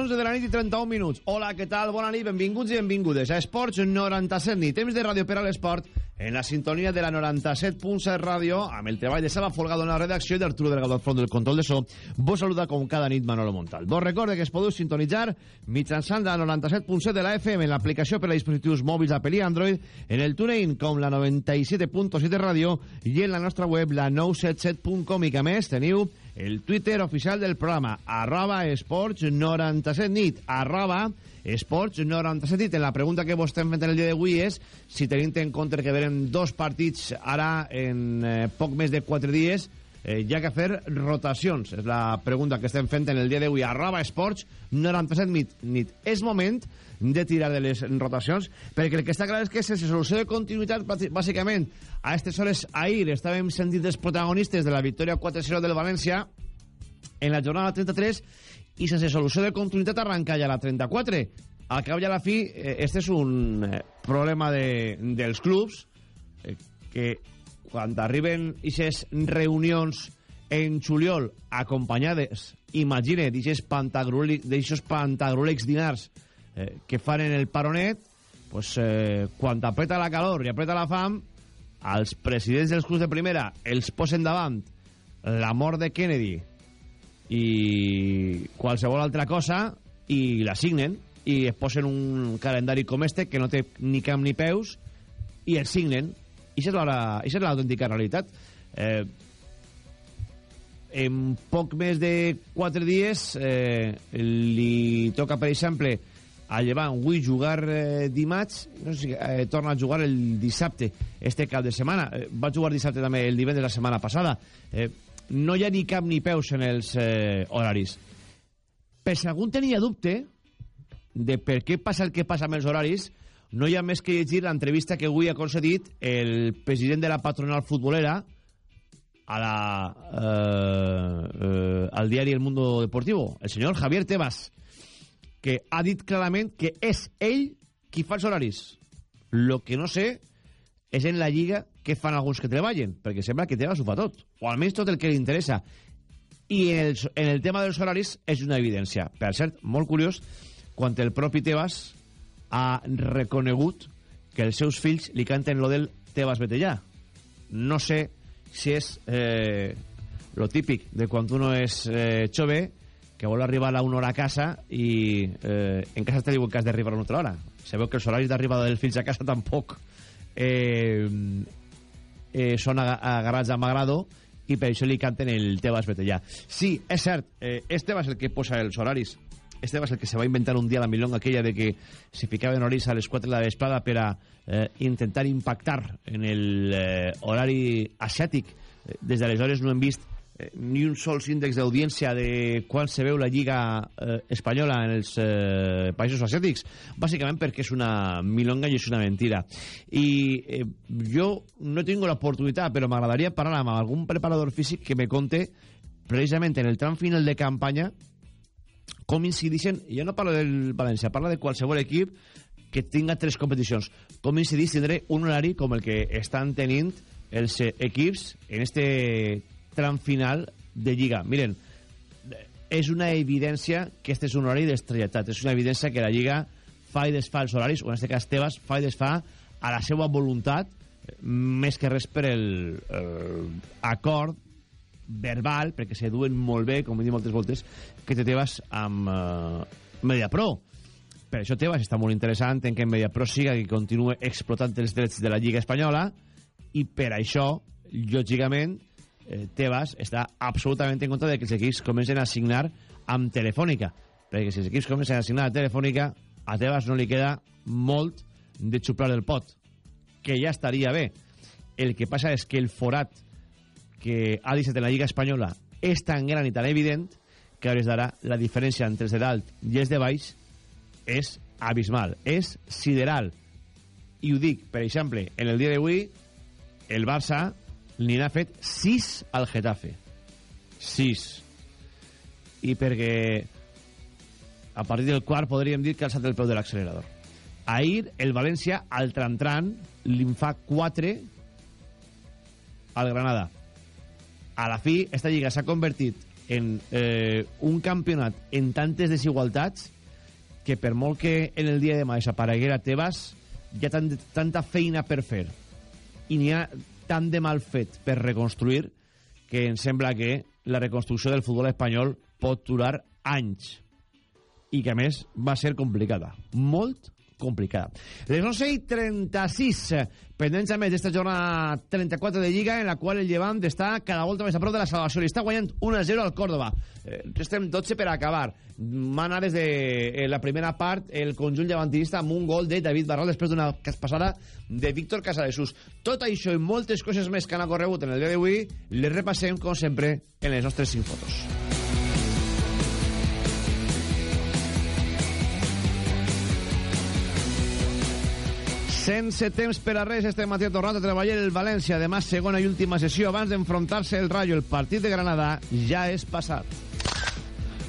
11 de la nit i 31 minuts. Hola, què tal? Bona nit, benvinguts i benvingudes a Esports 97 nit. Temps de ràdio per a l'esport en la sintonia de la 97.7 ràdio amb el treball de Sala Folgado en la redacció i d'Arturo Delgado al front del control de so. Vos saluda com cada nit Manolo Montal. Vos recorde que es podeu sintonitzar mitjançant la 97.7 de la FM en l'aplicació per a dispositius mòbils Apple i Android, en el TuneIn com la 97.7 ràdio i en la nostra web la 977.com i que més teniu el Twitter oficial del programa, arroba esports 97 nit, arroba esports 97 nit. En la pregunta que vos estem fent el dia d'avui és si tenint en compte que verem dos partits ara en eh, poc més de 4 dies, eh, hi que fer rotacions. És la pregunta que estem fent en el dia d'avui, arroba esports 97 nit. nit. És moment de tirar de les rotacions, perquè el que està clar és que sense solució de continuïtat, bàsicament, a aquestes hores ahir estàvem sentint els protagonistes de la victòria 4-0 del València en la jornada 33 i sense solució de continuïtat arrenca ja la 34. Al cap i a la fi, eh, este és un eh, problema de, dels clubs eh, que quan arriben aquestes reunions en juliol acompanyades, imagine, d'aixòs pantagròlics dinars eh, que fan en el paronet, pues, eh, quan apreta la calor i apreta la fam, als presidents dels clubs de primera els posen davant la mort de Kennedy i qualsevol altra cosa i la signen i es posen un calendari com este que no té ni camp ni peus i el signen. I això és l'autèntica realitat. Eh, en poc més de 4 dies eh, li toca per exemple a Llevant avui jugar eh, dimarts no sé eh, torna a jugar el dissabte este cap de setmana. Eh, va jugar dissabte també el divendres de la setmana passada. Eh, no hi ha ni cap ni peus en els eh, horaris. Per si algun tenia dubte de per què passa el que passa amb els horaris no hi ha més que llegir l'entrevista que avui ha concedit el president de la patronal futbolera a la, eh, eh, al diari El Mundo Deportivo, el senyor Javier Tebas que ha dit clarament que és ell qui fa els horaris. Lo que no sé és en la lliga què fan alguns que treballen, perquè sembla que Tebas ho fa tot, o almenys tot el que li interessa. I en el, en el tema dels horaris és una evidència. Per cert, molt curiós, quan el propi Tebas ha reconegut que els seus fills li canten lo del Tebas Betellà. No sé si és eh, lo típic de quan uno és eh, jove que vol arribar a una hora a casa i eh, en casa te diuen que has d'arribar a una altra hora. Sabeu que els horaris d'arribada dels fills a casa tampoc eh, eh, són agarrats amb agrado i per això li canten el Tebas Betellà. Sí, és cert, eh, este va ser el que posa els horaris. Este va ser el que se va inventar un dia la milonga aquella de que se ficaven horaris a les 4 de la vesprada per a eh, intentar impactar en el eh, horari asiàtic. Eh, des d'aleshores no hem vist ni un sol índex d'audiència de quan se veu la Lliga eh, Espanyola en els eh, països asiàtics, bàsicament perquè és una milonga i és una mentira. I eh, jo no tinc l'oportunitat, però m'agradaria parlar amb algun preparador físic que me conte precisament en el tram final de campanya com incidixen, jo no parlo del València, parlo de qualsevol equip que tinga tres competicions, com incidix tindré un horari com el que estan tenint els equips en este tram final de Lliga. Miren, és una evidència que este és un horari d'estrelletat. És una evidència que la Lliga fa i desfà els horaris, o en aquest cas Tebas fa i desfà a la seva voluntat, més que res per el eh, acord verbal, perquè se duen molt bé, com he dit moltes voltes, que té Tebas amb eh, Mediapro. Per això Tebas està molt interessant en que Mediapro siga que continue explotant els drets de la Lliga Espanyola i per això, lògicament, eh, Tebas està absolutament en contra de que els equips comencen a signar amb Telefònica. Perquè si els equips comencen a signar a Telefònica, a Tebas no li queda molt de xuplar el pot, que ja estaria bé. El que passa és que el forat que ha deixat en la Lliga Espanyola és tan gran i tan evident que a hores d'ara la diferència entre els de dalt i els de baix és abismal, és sideral. i ho dic, per exemple, en el dia d'avui el Barça li n'ha fet 6 al Getafe. 6 i perquè a partir del quart podríem dir que ha alçat el peu de l'accelerador. Ahir el València al Trantran li fa 4 al Granada. A la fi esta lliga s'ha convertit en eh, un campionat en tantes desigualtats que per molt que en el dia de demà desapareguera Tebas hi ha tant, tanta feina per fer. I n'hi ha tant de mal fet per reconstruir que em sembla que la reconstrucció del futbol espanyol pot durar anys i que a més va ser complicada. Molt complicada. Les 11 i 36, pendents a més d'esta jornada 34 de Lliga, en la qual el Llevant està cada volta més a prop de la salvació. Li està guanyant 1-0 al Córdoba. Eh, estem 12 per acabar. Mana des de eh, la primera part el conjunt llevantista amb un gol de David Barral després d'una passada de Víctor Casadesús. Tot això i moltes coses més que han acorregut en el dia d'avui les repassem, com sempre, en les nostres 5 fotos. Sense temps per a res, este matí ha tornat a treballar el València. Demà, segona i última sessió. Abans d'enfrontar-se el Rayo, el partit de Granada ja és passat.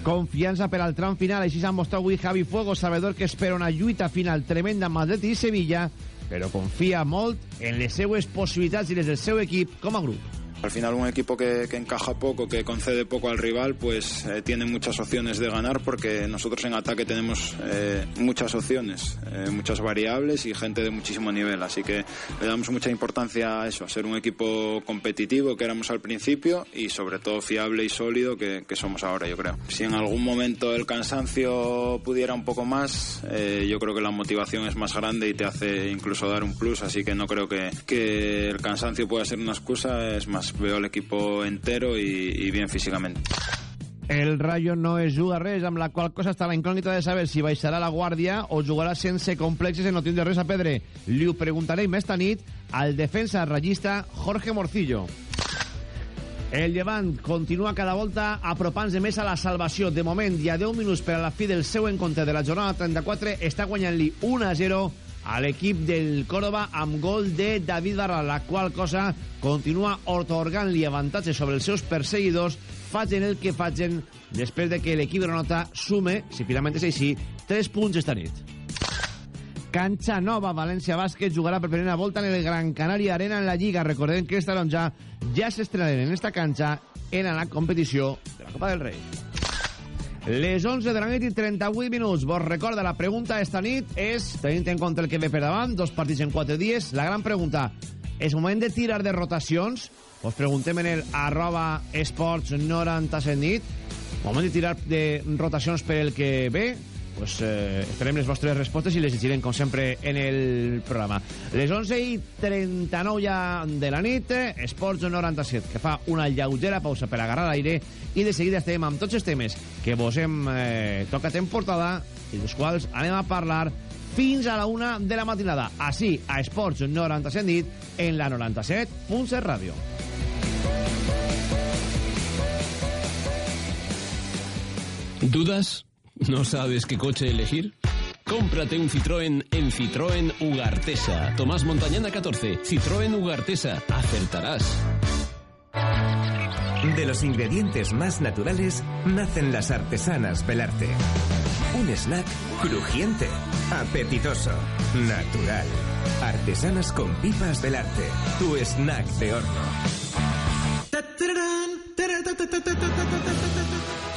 Confiança per al tram final. Així s'ha mostrat avui Javi Fuego, sabedor que espera una lluita final tremenda amb Madrid i Sevilla, però confia molt en les seues possibilitats i les del seu equip com a grup. Al final un equipo que, que, encaja poco, que concede poco al rival, pues eh, tiene muchas opciones de ganar porque nosotros en ataque tenemos eh, muchas opciones, eh, muchas variables y gente de muchísimo nivel. Así que le damos mucha importancia a eso, a ser un equipo competitivo que éramos al principio y sobre todo fiable y sólido que, que somos ahora, yo creo. Si en algún momento el cansancio pudiera un poco más, eh, yo creo que la motivación es más grande y te hace incluso dar un plus, así que no creo que, que el cansancio pueda ser una excusa, es más veo el equipo entero y, y bien físicamente. El Rayo no es juga res, amb la qual cosa està la incògnita de saber si baixarà la guàrdia o jugarà sense complexes en no tindre res a pedre. Li ho preguntarem esta nit al defensa rayista Jorge Morcillo. El Llevant continua cada volta apropant-se més a la salvació. De moment, ha 10 minuts per a la fi del seu encontre de la jornada 34. Està guanyant-li 1 a 0 a l'equip del Córdoba amb gol de David Barral, la qual cosa continua otorgant-li avantatge sobre els seus perseguidors, facin el que facin després de que l'equip granota sume, si finalment és així, 3 punts esta nit. Cancha nova, València Bàsquet jugarà per primera volta en el Gran Canària Arena en la Lliga. Recordem que esta ja ja s'estrenaren en esta cancha en la competició de la Copa del Rei. Les 11 de la nit i 38 minuts. Vos recorda, la pregunta esta nit és, tenint en compte el que ve per davant, dos partits en quatre dies, la gran pregunta, és moment de tirar de rotacions? Vos preguntem en el arroba esports 97 nit. Moment de tirar de rotacions per el que ve? Pues, eh, esperem les vostres respostes i les llegirem, com sempre, en el programa. Les 11 i 39 ja de la nit, Esports 97, que fa una lleugera pausa per agarrar l'aire i de seguida estem amb tots els temes que vos hem eh, tocat en portada i dels quals anem a parlar fins a la una de la matinada. Així, a Esports 97 nit, en la 97.7 ràdio. ¿Dudas? ¿No sabes qué coche elegir? Cómprate un Citroën en Citroën Ugartesa. Tomás Montañana 14. Citroën Ugartesa. Acertarás. De los ingredientes más naturales nacen las artesanas Belarte. Un snack crujiente, apetitoso, natural. Artesanas con pipas Belarte. Tu snack de horno.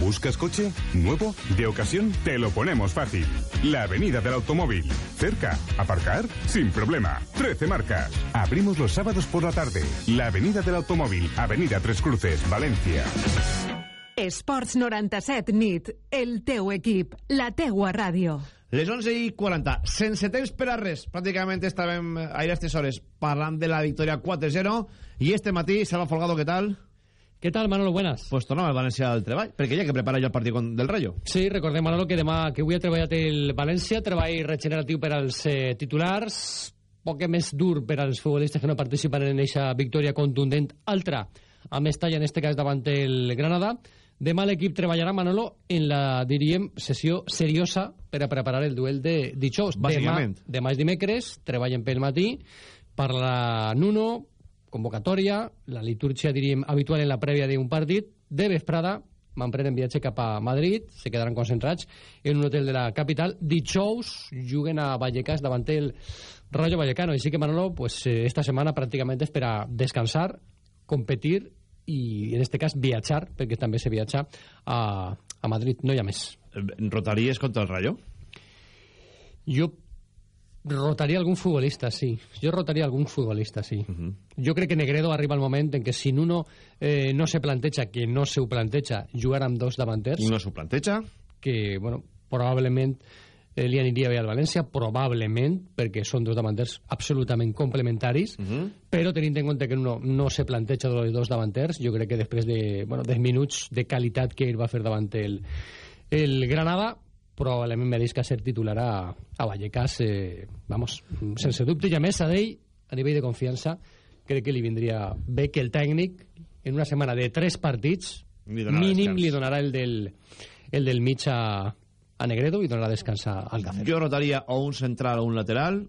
¿Buscas coche? ¿Nuevo? ¿De ocasión? Te lo ponemos fácil. La Avenida del Automóvil. Cerca. ¿Aparcar? Sin problema. 13 marcas. Abrimos los sábados por la tarde. La Avenida del Automóvil. Avenida Tres Cruces, Valencia. Esports 97 nit, el teu equip, la teua ràdio. Les 11 i 40, sense temps per a res. Pràcticament estàvem a aquestes hores parlant de la victòria 4-0 i este matí, Salva Folgado, què tal? ¿Qué tal, Manolo? Buenas. Pues tornava el València al treball, perquè ja que prepara jo el partit del Rayo. Sí, recordem, Manolo, que demà que avui ha treballat el València, treball regeneratiu per als eh, titulars, poc més dur per als futbolistes que no participen en aquesta victòria contundent, altra a Mestalla, en este cas davant el Granada. Demà l'equip treballarà, Manolo, en la, diríem, sessió seriosa per a preparar el duel de dijous. Bàsicament. Demà, demà és dimecres, treballen pel matí, parla Nuno, convocatòria, la litúrgia, diríem, habitual en la prèvia d'un partit, de vesprada, m'emprenen viatge cap a Madrid, se quedaran concentrats en un hotel de la capital. Dijous juguen a Vallecas davant el Rayo Vallecano. Així que, Manolo, pues, eh, esta setmana pràcticament és per a descansar, competir i, en este cas, viatjar, perquè també se viatja a, a Madrid. No hi ha més. Rotaries contra el Rayo? Jo rotaria algun futbolista, sí. Jo rotaria algun futbolista, sí. Uh -huh. Jo crec que Negredo arriba el moment en què si Nuno eh, no se planteja, que no se ho planteja, jugar amb dos davanters... No s'ho planteja? Que, bueno, probablement eh, li aniria bé al València, probablement, perquè són dos davanters absolutament complementaris, uh -huh. però tenint en compte que no, no se planteja dels dos davanters, jo crec que després de, bueno, 10 minuts de qualitat que ell va fer davant el, el Granada, probablement mereixca ser titular a, a Vallecas, eh, vamos, sense dubte, i a més a d'ell, a nivell de confiança, crec que li vindria bé que el tècnic, en una setmana de tres partits, Li mínim descans. li donarà el del, el del mig a, a Negredo i donarà descans al Café. Jo rotaria o un central o un lateral,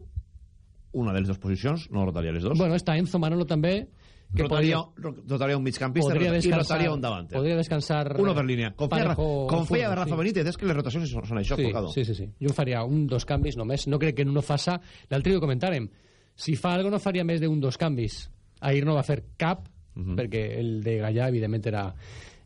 una de les dues posicions, no rotaria les dos. Bueno, està Enzo Manolo també, que rotaria, podria, ro- rotaria un migcampista i rotaria un davanter. podria descansar Uno per línia. Com feia, Parejo com feia Rafa sí. Benítez, és que les rotacions són, això, sí, Folgado. sí, sí, sí. Jo faria un, dos canvis només. No crec que no faça... L'altre dia ho comentàrem. Si fa algo no faria més d'un, dos canvis. Ahir no va fer cap, perquè el de Gallà, evidentment, era,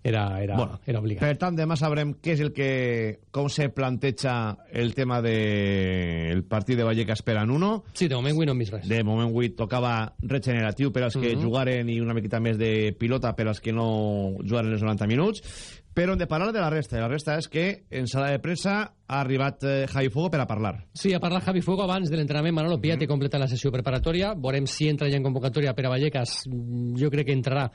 era, era, Bueno, era obligat. Per tant, demà sabrem què és el que... com se planteja el tema del el partit de Vallecas per a Nuno. Sí, de moment avui no hem vist res. De moment avui tocava regeneratiu per als que Mhm. jugaren i una miqueta més de pilota per als que no jugaren els 90 minuts. Però hem de parlar de la resta. La resta és que en sala de pressa ha arribat eh, Javi Fuego per a parlar. Sí, a parlar Javi Fuego abans de l'entrenament. Manolo Pia té completa la sessió preparatòria. Veurem si entra ja en convocatòria per a Vallecas. Mm, Jo crec que entrarà,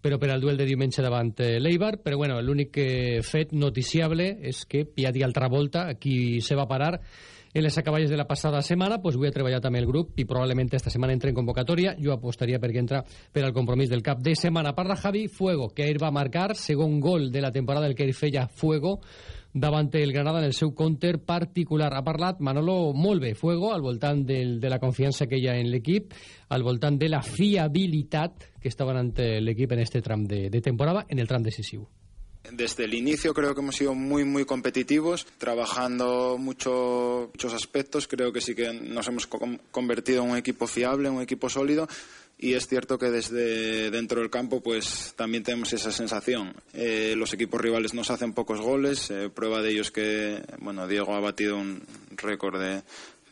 però per al duel de diumenge davant eh, l'Eibar. Però bueno, l'únic eh, fet noticiable és que Piatti altra volta, aquí se va parar en les acaballes de la passada setmana, doncs avui ha treballat amb el grup i probablement esta setmana entra en convocatòria. Jo apostaria perquè entra per al compromís del cap de setmana. Parla Javi Fuego, que ell va marcar segon gol de la temporada el que ell feia Fuego davant el Granada en el seu counter particular. Ha parlat Manolo molt bé, Fuego, al voltant del, de la confiança que hi ha en l'equip, al voltant de la fiabilitat que està donant l'equip en este tram de, de temporada, en el tram decisiu. Desde el inicio creo que hemos sido muy muy competitivos, trabajando mucho, muchos aspectos. Creo que sí que nos hemos co- convertido en un equipo fiable, en un equipo sólido. Y es cierto que desde dentro del campo pues también tenemos esa sensación. Eh, los equipos rivales nos hacen pocos goles. eh, prueba de ello es que bueno Diego ha batido un récord de,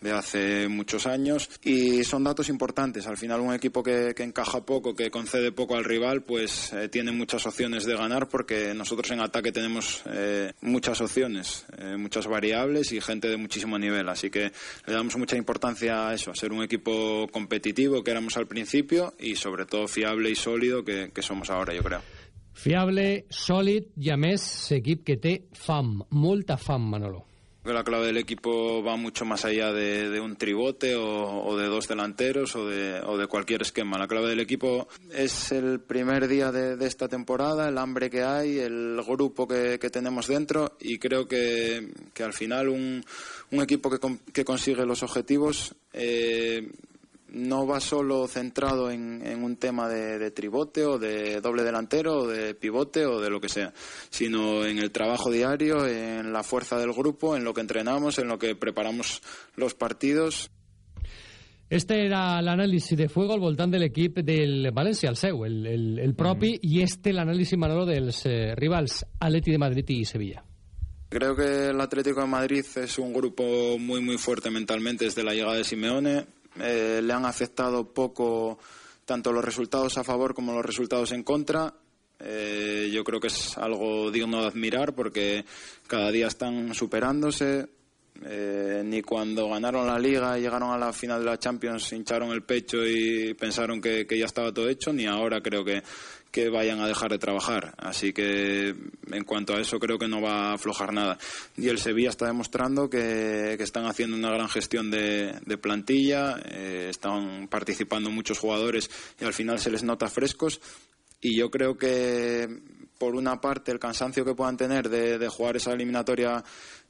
de hace muchos años y son datos importantes. Al final un equipo que, que encaja poco, que concede poco al rival, pues eh, tiene muchas opciones de ganar porque nosotros en ataque tenemos eh, muchas opciones, eh, muchas variables y gente de muchísimo nivel. Así que le damos mucha importancia a eso, a ser un equipo competitivo que éramos al principio y sobre todo fiable y sólido que, que somos ahora, yo creo. Fiable, sòlid i, a més, que té fam, molta fam, Manolo. La clave del equipo va mucho más allá de, un tribote o, de dos delanteros o de, o de cualquier esquema. La clave del equipo es el primer día de, esta temporada, el hambre que hay, el grupo que, tenemos dentro y creo que, al final un, equipo que, que consigue los objetivos eh, no va solo centrado en, en un tema de, de tribote o de doble delantero o de pivote o de lo que sea, sino en el trabajo diario, en la fuerza del grupo, en lo que entrenamos, en lo que preparamos los partidos. Este era l'anàlisi de Fuego al voltant de l'equip del València, el seu, el, el, el propi, i este l'anàlisi, Manolo, dels eh, rivals Atleti de Madrid i Sevilla. Creo que el Atlético de Madrid es un grupo muy muy fuerte mentalmente desde la llegada de Simeone. Eh, le han afectado poco tanto los resultados a favor como los resultados en contra. eh, yo creo que es algo digno de admirar porque cada día están superándose. Eh, ni cuando ganaron la liga y llegaron a la final de la Champions hincharon el pecho y pensaron que, que ya estaba todo hecho, ni ahora creo que, que vayan a dejar de trabajar. Así que en cuanto a eso creo que no va a aflojar nada. Y el Sevilla está demostrando que, que están haciendo una gran gestión de, plantilla, eh, están participando muchos jugadores y al final se les nota frescos. Y yo creo que por una parte el cansancio que puedan tener de jugar esa eliminatoria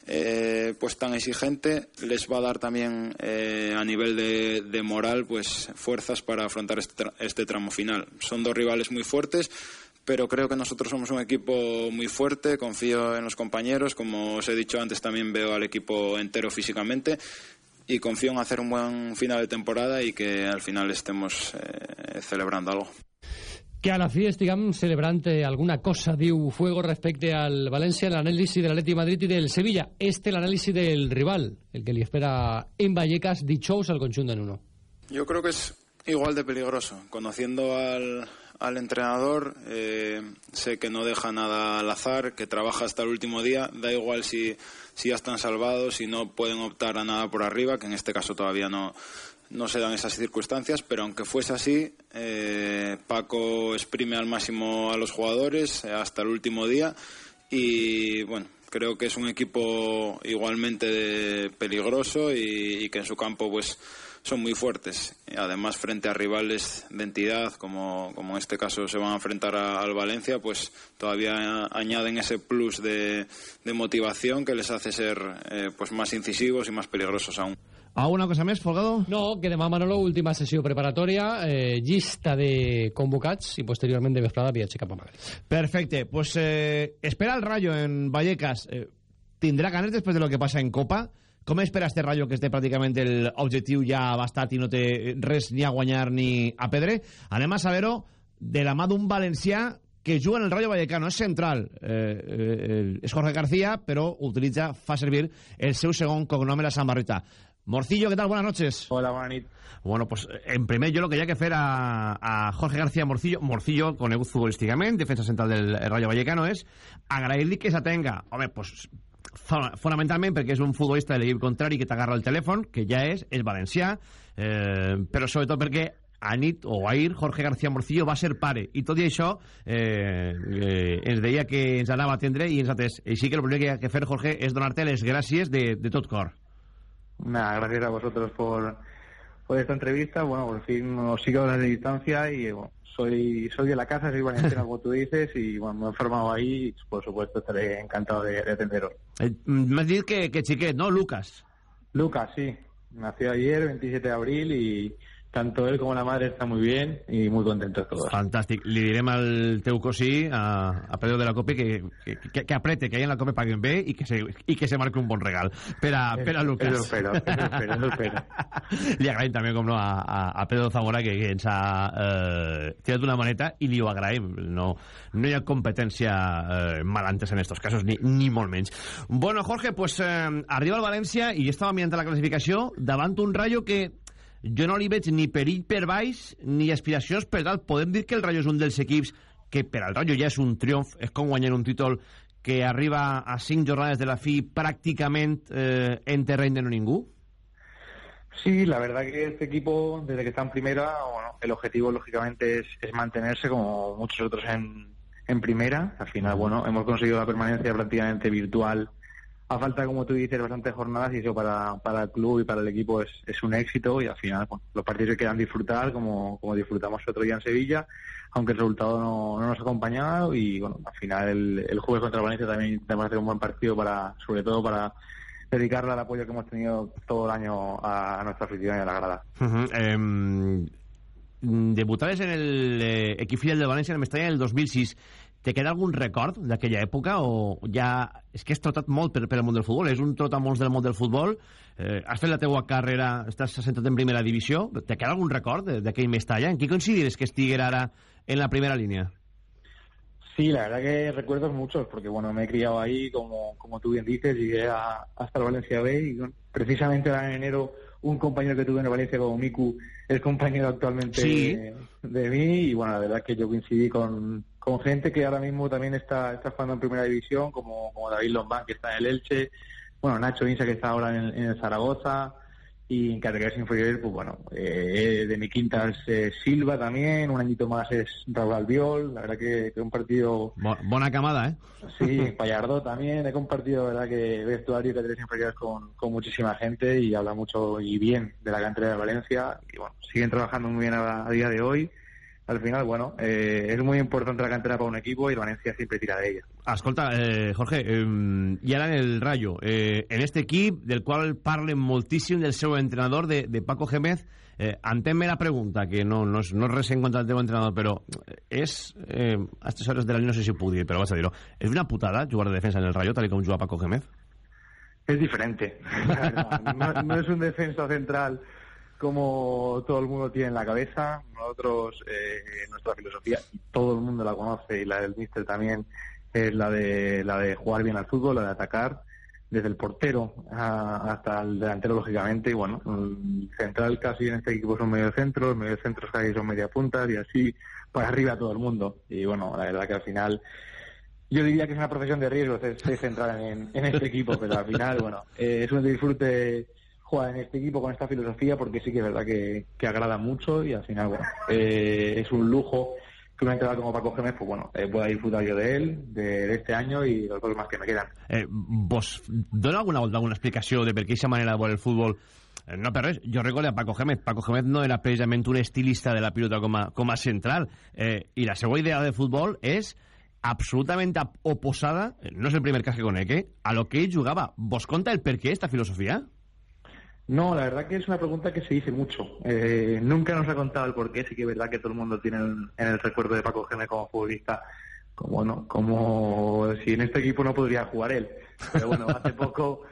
eh, pues tan exigente les va a dar también eh, a nivel de, de, moral pues fuerzas para afrontar este, tra este tramo final. Son dos rivales muy fuertes, pero creo que nosotros somos un equipo muy fuerte, confío en los compañeros, como os he dicho antes también veo al equipo entero físicamente y confío en hacer un buen final de temporada y que al final estemos eh, celebrando algo. Que a la fi estiguem celebrant alguna cosa, diu Fuego, respecte al València, l'anàlisi de l'Atleti Madrid i del Sevilla. Este l'anàlisi del rival, el que li espera en Vallecas dijous al conjunt de Nuno. Yo creo que es igual de peligroso. Conociendo al, al entrenador, eh, sé que no deja nada al azar, que trabaja hasta el último día. Da igual si, si ya están salvados, si no pueden optar a nada por arriba, que en este caso todavía no, no se dan esas circunstancias, pero aunque fuese así, eh, Paco exprime al máximo a los jugadores eh, hasta el último día y bueno, creo que es un equipo igualmente peligroso y, que en su campo pues son muy fuertes. Además frente a rivales de entidad, como, como en este caso se van a enfrentar al Valencia, pues todavía añaden ese plus de, de motivación que les hace ser eh, pues más incisivos y más peligrosos aún. ¿Alguna cosa més, Folgado? No, que demà, Manolo, última sessió preparatòria, eh, llista de convocats i posteriorment de vesprada viatge cap a Madrid. Perfecte. Pues eh, espera el Rayo en Vallecas. Eh, ¿Tindrà ganes després de lo que passa en Copa? Com espera este Rayo que este pràcticament l'objectiu ja bastat i no té res ni a guanyar ni a perdre? Anem a saber-ho de la mà d'un valencià que juga en el Rayo Vallecano, és central. Eh, eh, és Jorge García, però utilitza, fa servir el seu segon cognom a la Samarrita. Morcillo, ¿qué tal? Buenas noches. Hola, buenas Bueno, pues en primer yo lo que hay que hacer a, a Jorge García Morcillo, Morcillo, conegut futbolísticamente, defensa central del Rayo Vallecano, és agrair-li que s'atenga. Home, pues fonamentalment perquè és un futbolista de l'equip contrari que t'agarra el telèfon, que ja és, és valencià, eh, però sobretot perquè a nit o ahir Jorge García Morcillo va ser pare i tot i això eh, eh, ens deia que ens anava a atendre i ens ha atès així que el primer que hi ha que fer Jorge és donar-te les gràcies de, de tot cor Nada, gracias a vosotros por, por esta entrevista. Bueno, por fin os sigo desde distancia y bueno, soy soy de la casa, soy valenciano como tú dices y bueno, me he formado ahí y por supuesto estaré encantado de, de atenderos. Eh, me has dicho que, que chiquet, ¿no? Lucas. Lucas, sí. Nació ayer, 27 de abril y tanto él como la madre están muy bien y muy contentos todos. Fantàstic. Li direm al teu cosí, a, a Pedro de la Cope, que, que, que aprete, que ahí en la Cope paguen bé i que se, i que se marque un bon regal per a, per a Lucas. Eso espero, eso espero, eso espero. li agraïm també, com no, a, a, a Pedro Zamora, que, que ens ha eh, tirat una maneta i li ho agraïm. No, no hi ha competència eh, malantes en estos casos, ni, ni molt menys. Bueno, Jorge, pues eh, arriba al València i estava mirant la classificació davant un Rayo que jo no li ni perill per ni aspiracions per dalt. Podem dir que el Rayo és un dels equips que per al Rayo ja és un triomf, és com guanyar un títol que arriba a cinc jornades de la fi pràcticament eh, en terreny de no ningú? Sí, la verdad que este equipo, desde que está en primera, bueno, el objetivo lógicamente es, es mantenerse como muchos otros en, en primera. Al final, bueno, hemos conseguido la permanencia prácticamente virtual a falta, como tú dices, bastantes jornadas y eso para, para el club y para el equipo es, es un éxito y al final los partidos que quedan disfrutar como, como disfrutamos otro día en Sevilla, aunque el resultado no, no nos ha acompañado y bueno, al final el, el jueves contra Valencia también tenemos que un buen partido para, sobre todo para dedicarle al apoyo que hemos tenido todo el año a, nuestra afición y a la grada. Uh -huh. debutaves en el eh, equip filial de València en el Mestalla en el 2006 te queda algun record d'aquella època o ja... És que has trotat molt per, per el món del futbol, és un trotamons del món del futbol, eh, has fet la teua carrera, estàs assentat en primera divisió, te queda algun record d'aquell Mestalla? En què consideres que estiguera ara en la primera línia? Sí, la verdad que recuerdos muchos, porque bueno, me he criado ahí, como, como tú bien dices, llegué a, hasta el Valencia B y bueno, precisamente en enero un compañero que tuve en el Valencia como Miku es compañero actualmente Sí. de, de mí y bueno, la verdad que yo coincidí con, con gente que ahora mismo también está, está jugando en primera división, como, como David Lombán, que está en el Elche, bueno, Nacho Insa, que está ahora en, en el Zaragoza, y en categorías inferiores, pues bueno, eh, de mi quinta es eh, Silva también, un añito más es Raúl Albiol, la verdad que, que un partido... Bo buena camada, ¿eh? Sí, Pallardo también, he compartido, la verdad que vestuario y categorías inferiores con, con muchísima gente y habla mucho y bien de la cantera de Valencia y bueno, siguen trabajando muy bien a, a día de hoy al final, bueno, eh, és muy importante la cantera para un equipo y Valencia siempre tira de ella. Escolta, eh, Jorge, eh, i ara en el Rayo, eh, en este equip del qual parlen moltíssim del seu entrenador, de, de Paco Gémez, eh, entén-me la pregunta, que no, no, és, no és res en contra del teu entrenador, però és, eh, a aquestes hores de l'any no sé si ho puc dir, però vas a dir-ho, és una putada jugar de defensa en el Rayo, tal com juga Paco Gémez? Es diferente, no, no es un defensa central como todo el mundo tiene en la cabeza. Nosotros, eh, nuestra filosofía, todo el mundo la conoce, y la del míster también, es la de, la de jugar bien al fútbol, la de atacar, desde el portero hasta el delantero, lógicamente. Y bueno, central casi en este equipo son medio centro, el medio centro casi son media puntas, y así para arriba todo el mundo. Y bueno, la verdad que al final yo diría que es una profesión de riesgo ser, ser central en, en, este equipo, pero al final, bueno, eh, es un disfrute en este equipo con esta filosofía porque sí que es verdad que, que agrada mucho y al final, bueno, eh, es un lujo que una entrada como Paco Gémez, pues bueno, eh, pueda disfrutar yo de él, de, de, este año y los dos más que me quedan. Eh, ¿Vos dona alguna alguna explicació de per què aquesta manera de veure el futbol eh, no per res, jo recordo a Paco Gémez Paco Gémez no era precisament un estilista de la pilota com a, com a central eh, la seva idea de futbol és absolutament oposada, no és el primer cas que conec, eh, a lo que ell jugava. ¿Vos conta el per què esta filosofia? No, la verdad que es una pregunta que se dice mucho. Eh, nunca nos ha contado el porqué, sí que es verdad que todo el mundo tiene en, en el recuerdo de Paco Gémez como futbolista, como no, como si en este equipo no podría jugar él. Pero bueno, hace poco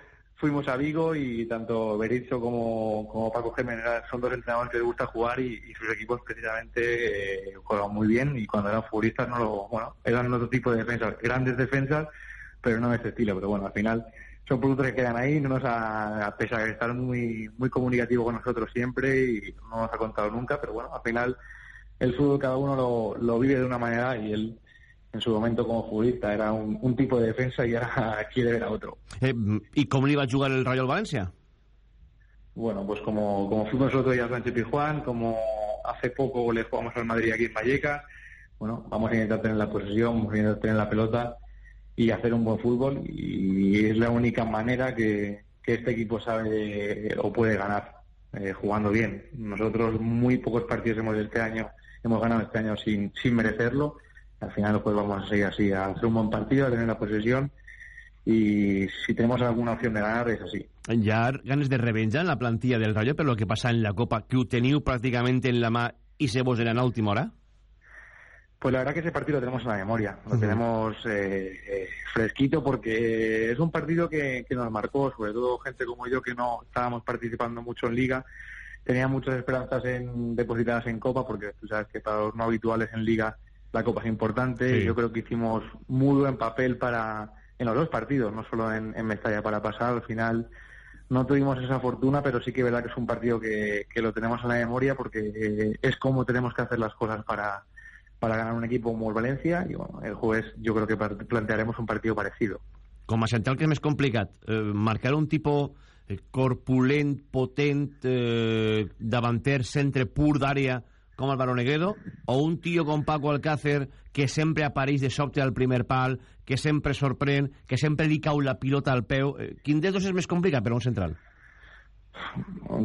fuimos a Vigo y tanto Berizzo como, como Paco Gémez son dos entrenadores que les gusta jugar y, y sus equipos precisamente eh, juegan muy bien y cuando eran futbolistas no lo, bueno, eran otro tipo de defensas, grandes defensas, pero no de este estilo, pero bueno, al final son productos que quedan ahí, no nos ha, a pesar de estar muy, muy comunicativo con nosotros siempre y no nos ha contado nunca, pero bueno, al final el fútbol cada uno lo, lo vive de una manera y él en su momento como futbolista era un, un tipo de defensa y ahora quiere ver a otro. Eh, ¿Y cómo le iba a jugar el Rayo al Valencia? Bueno, pues como, como fuimos nosotros ya a Sánchez Pizjuán, como hace poco le jugamos al Madrid aquí en Vallecas, bueno, vamos a intentar tener la posesión, vamos a intentar tener la pelota y hacer un buen fútbol y es la única manera que, que este equipo sabe o puede ganar eh, jugando bien. Nosotros muy pocos partidos hemos este año hemos ganado este año sin, sin merecerlo. Al final pues vamos a seguir así, a hacer un buen partido, a tener la posesión y si tenemos alguna opción de ganar es así. ¿Ya ganes de revenja en la plantilla del Rayo pero lo que pasa en la Copa que ho teniu prácticamente en la mà y se vos en la última hora? Pues la verdad que ese partido lo tenemos en la memoria, lo uh -huh. tenemos eh, eh, fresquito porque es un partido que, que, nos marcó, sobre todo gente como yo que no estábamos participando mucho en Liga, tenía muchas esperanzas en depositadas en Copa porque tú sabes que para los no habituales en Liga la Copa es importante, sí. yo creo que hicimos muy buen papel para en los dos partidos, no solo en, en Mestalla para pasar, al final no tuvimos esa fortuna, pero sí que es verdad que es un partido que, que lo tenemos en la memoria porque eh, es como tenemos que hacer las cosas para para ganar un equipo como el Valencia y bueno, el jueves yo creo que plantearemos un partido parecido. Com a central que és més complicat, eh, marcar un tipus eh, corpulent, potent, eh, davanter, centre pur d'àrea com Álvaro Negredo, o un tio com Paco Alcácer que sempre apareix de sobte al primer pal, que sempre sorprèn, que sempre li cau la pilota al peu. Eh, quin dels dos és més complicat per un central?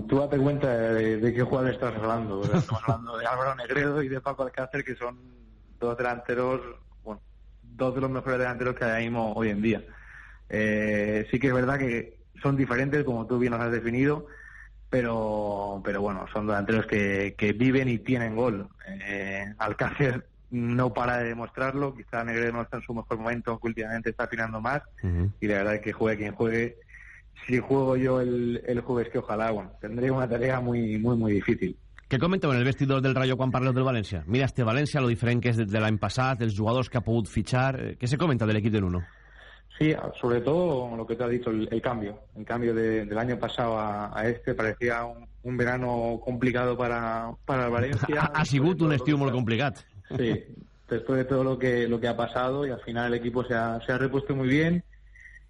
Tú date cuenta de, de qué jugador estás hablando. Estamos hablando de Álvaro Negredo y de Paco Alcácer, que son dos delanteros, bueno, dos de los mejores delanteros que hay hoy en día. Eh, sí que es verdad que son diferentes, como tú bien nos has definido, pero, pero bueno, son delanteros que, que viven y tienen gol. Eh, Alcácer no para de demostrarlo, quizá Negredo no está en su mejor momento, aunque últimamente está afinando más, uh -huh. y la verdad es que juegue quien juegue si juego yo el, el jueves, que ojalá, bueno, tendré una tarea muy, muy, muy difícil. Què comenteu en el vestidor del Rayo quan parleu del València? Mira este València, lo diferent que és de, de l'any passat, dels jugadors que ha pogut fichar... Què se comenta del equip de Nuno? Sí, sobre todo lo que te ha dicho, el, el cambio. El cambio de, del año pasado a, a este parecía un, un verano complicado para, para el Valencia. ha, ha sigut un estiu molt complicat. Sí, después de todo lo que, lo que ha pasado y al final el equipo se ha, se ha repuesto muy bien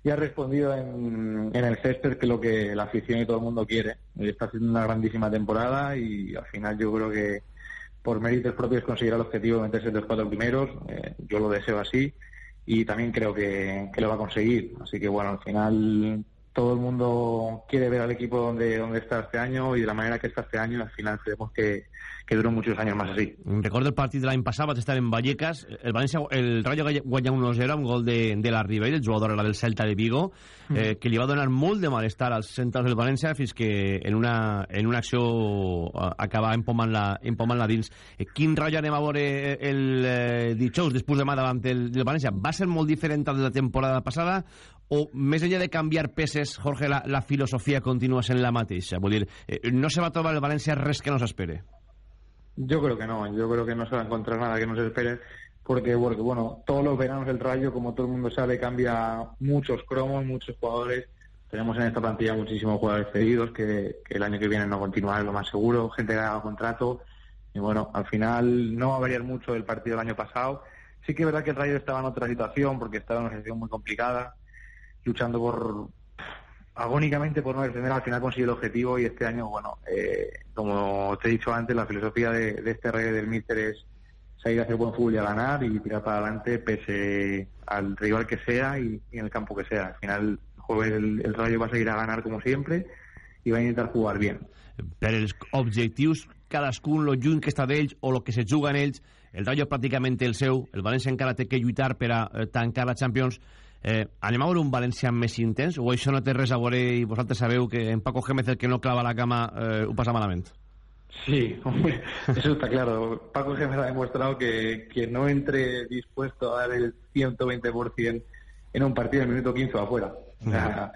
y ha respondido en, en el césped que lo que la afición y todo el mundo quiere. Está haciendo una grandísima temporada y al final yo creo que por méritos propios conseguirá el objetivo de meterse entre los cuatro primeros. Eh, yo lo deseo así y también creo que, que, lo va a conseguir. Así que bueno, al final todo el mundo quiere ver al equipo donde, donde está este año y de la manera que está este año, al final creemos que, que duró muchos años más así. Recordo el partit de l'any passat, vaig estar en Vallecas, el València, el Rayo guanya 1-0, un gol de, de la Ribey, el jugador era del Celta de Vigo, mm. eh, que li va donar molt de malestar als centrals del València fins que en una, en una acció uh, acaba empomant-la empomant -la dins. Eh, quin Rayo anem a veure el eh, dijous, després demà davant el, del València? Va ser molt diferent de la temporada passada o més enllà de canviar peces, Jorge, la, la filosofia continua sent la mateixa? Vull dir, eh, no se va trobar el València res que no s'espere. Yo creo que no, yo creo que no se va a encontrar nada que nos espere, porque, porque bueno, todos los veranos el Rayo, como todo el mundo sabe, cambia muchos cromos, muchos jugadores. Tenemos en esta plantilla muchísimos jugadores cedidos que, el año que viene no continuarán lo más seguro, gente que haga contrato. Y bueno, al final no va a variar mucho el partido del año pasado. Sí que es verdad que el Rayo estaba en otra situación, porque estaba en una situación muy complicada, luchando por, agónicamente por no descender, al final consiguió el objetivo y este año, bueno, eh, como te he dicho antes, la filosofía de, de este rey del míster es salir a hacer buen fútbol y a ganar y tirar para adelante pese al rival que sea y, y en el campo que sea. Al final el, el Rayo va a seguir a ganar como siempre i va intentar jugar bien. Per els objectius, cadascun, lo lluny que està d'ells o lo que se juga en ells, el Rayo pràcticament el seu, el València encara té que lluitar per a eh, tancar la Champions, Eh, anem un València més intens o això no té res a veure i vosaltres sabeu que en Paco Gémez el que no clava la cama eh, ho? Sí, hombre, eso está claro. Paco Gémez ha demostrado que, que no entre dispuesto a dar el 120% en un partido en el minuto 15 o afuera. O sea,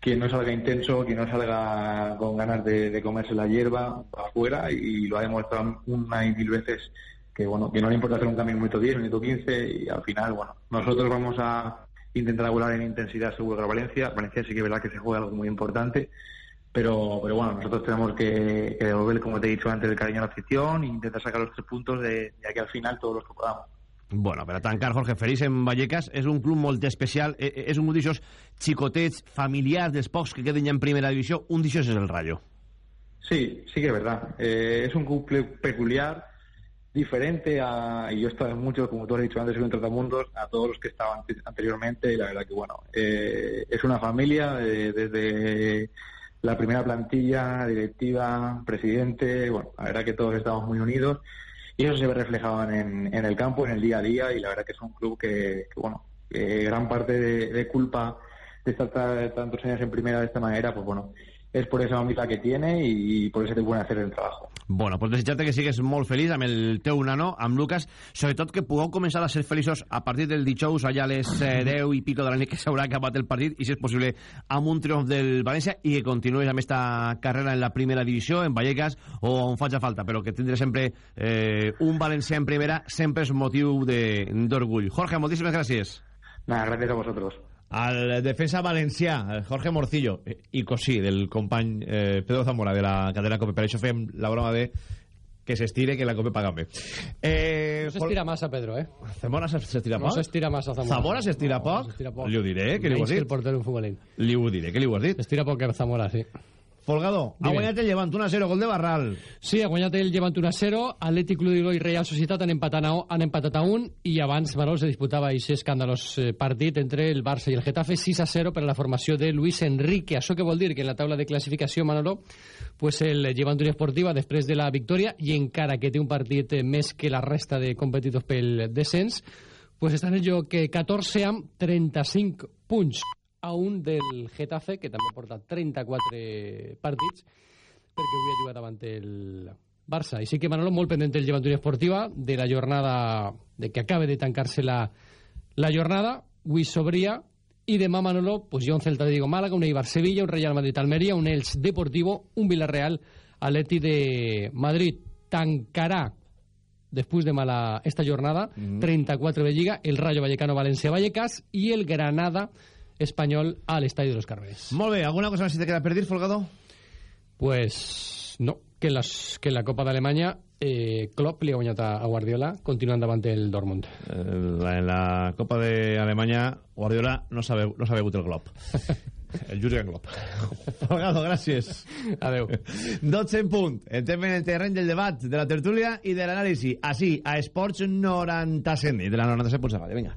que no salga intenso, que no salga con ganas de, comerse la hierba afuera y lo ha demostrado una y mil veces que bueno que no le importa hacer un cambio en minuto 10, en el minuto 15 y al final, bueno, nosotros vamos a intentar volar en intensidad seguro que Valencia. Valencia sí que es verdad que se juega algo muy importante, pero, pero bueno, nosotros tenemos que, que devolver, como te he dicho antes, el cariño a la afición e intentar sacar los tres puntos de, de aquí al final todos los que podamos. Bueno, per a tancar, Jorge Feliz en Vallecas és un club molt especial, eh, eh, és un d'aixòs xicotets familiars dels pocs que queden ja en primera divisió, un d'aixòs és el Rayo. Sí, sí que es verdad. Eh, es un club peculiar, diferente a, y yo he estado en muchos, como tú has dicho antes, en Tratamundos, a todos los que estaban anteriormente, y la verdad que, bueno, eh, es una familia eh, desde la primera plantilla, directiva, presidente, bueno, la verdad que todos estamos muy unidos y eso se ve reflejado en, en el campo, en el día a día, y la verdad que es un club que, bueno, gran parte de, de culpa de estar tantos años en primera de esta manera, pues bueno, es por esa humildad que tiene y por eso te pueden hacer el trabajo. Bueno, pues desitjarte que sigues molt feliç amb el teu nano, amb Lucas, sobretot que pugueu començar a ser feliços a partir del dijous, allà a les eh, 10 i pico de la nit que s'haurà acabat el partit, i si és possible amb un triomf del València, i que continuïs amb esta carrera en la primera divisió, en Vallecas, o on faci falta, però que tindré sempre eh, un valencià en primera, sempre és motiu d'orgull. Jorge, moltíssimes gràcies. Nada, gràcies a vosotros. Al defensa valencià, Jorge Morcillo, i cosí, del company eh, Pedro Zamora, de la cadena COPE. Per això fem la broma de que s'estire, que la COPE paga bé. Eh, no s'estira massa, Pedro, eh? Zamora s'estira poc? No s'estira massa, Zamora. Zamora s'estira no, poc? poc? Li ho diré, que li ho has dit? el portero un futbolín. Li ho diré, que li ho has dit? S'estira poc, Zamora, sí. Folgado, ha guanyat el Llevant 1-0, gol de Barral. Sí, ha guanyat el Llevant 1-0, Atlètic Club de i Real Societat han empatat a, han empatat a un. I abans, Manol, se disputava aquest escàndalos eh, partit entre el Barça i el Getafe 6-0 per a la formació de Luis Enrique. Això que vol dir? Que en la taula de classificació, Manolo, pues el Llevant Unió Esportiva, després de la victòria, i encara que té un partit eh, més que la resta de competidors pel descens, pues està en el lloc 14 eh, amb 35 punts a un del Getafe, que també porta 34 partits, perquè avui ha jugat davant el Barça. I sí que Manolo molt pendent del Llevanturia Esportiva, de la jornada, de que acabe de tancar-se la, la jornada, avui s'obria, i demà, Manolo, pues hi ha un Celta de Diego Málaga, un Eibar Sevilla, un Real Madrid-Almeria, un Elx Deportivo, un Villarreal Atleti de Madrid. Tancarà después de mala esta jornada, mm -hmm. 34 de Lliga, el Rayo Vallecano Valencia Vallecas y el Granada español al Estadio de los Carmenes. Molt bé, ¿alguna cosa más si te queda perder, Folgado? Pues no, que en, las, que en la Copa de Alemania eh, Klopp li ha guanyat a, Guardiola continuant davant del Dortmund. En la, en la Copa de Alemanya, Guardiola no s'ha no begut el glob. El Jurgen Klopp. Folgado, gràcies. Adeu. 12 en punt. Entrem en el terreny del debat, de la tertúlia i de l'anàlisi. Així, a Esports 97 i de la 97.7. Vinga.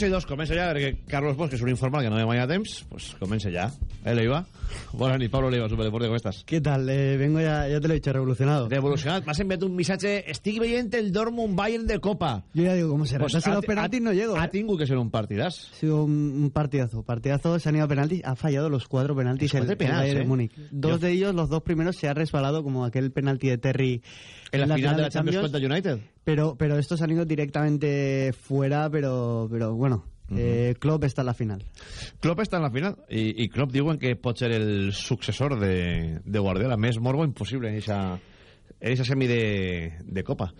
Dotze i dos, comença ja, perquè Carlos Bosch, que és un informal que no demana temps, pues comença ja. Eh, Leiva? Bona nit, Pablo Leiva, Superdeporte, com estàs? ¿Qué tal? Eh, vengo ya, ya te lo he dicho, revolucionado. Revolucionat, m'has enviat un missatge, estic veient el Dortmund Bayern de Copa. Yo ya digo, ¿cómo será? Pues ha- los penaltis no llego. Ha ¿eh? tingut que ser un partidàs. Ha sido un, partidazo, partidazo, se han ido a penaltis, ha fallado los cuatro penaltis Los el, de ¿eh? Múnich. Dos de ellos, los dos primeros, se ha resbalado como aquel penalti de Terry En la, final de la Champions contra United. Pero, pero estos han ido directamente fuera, pero, pero bueno, eh, Klopp está en la final. Klopp està en la final i, i Klopp diuen que pot ser el successor de, de Guardiola més morbo impossible en esa, en esa semi de, de Copa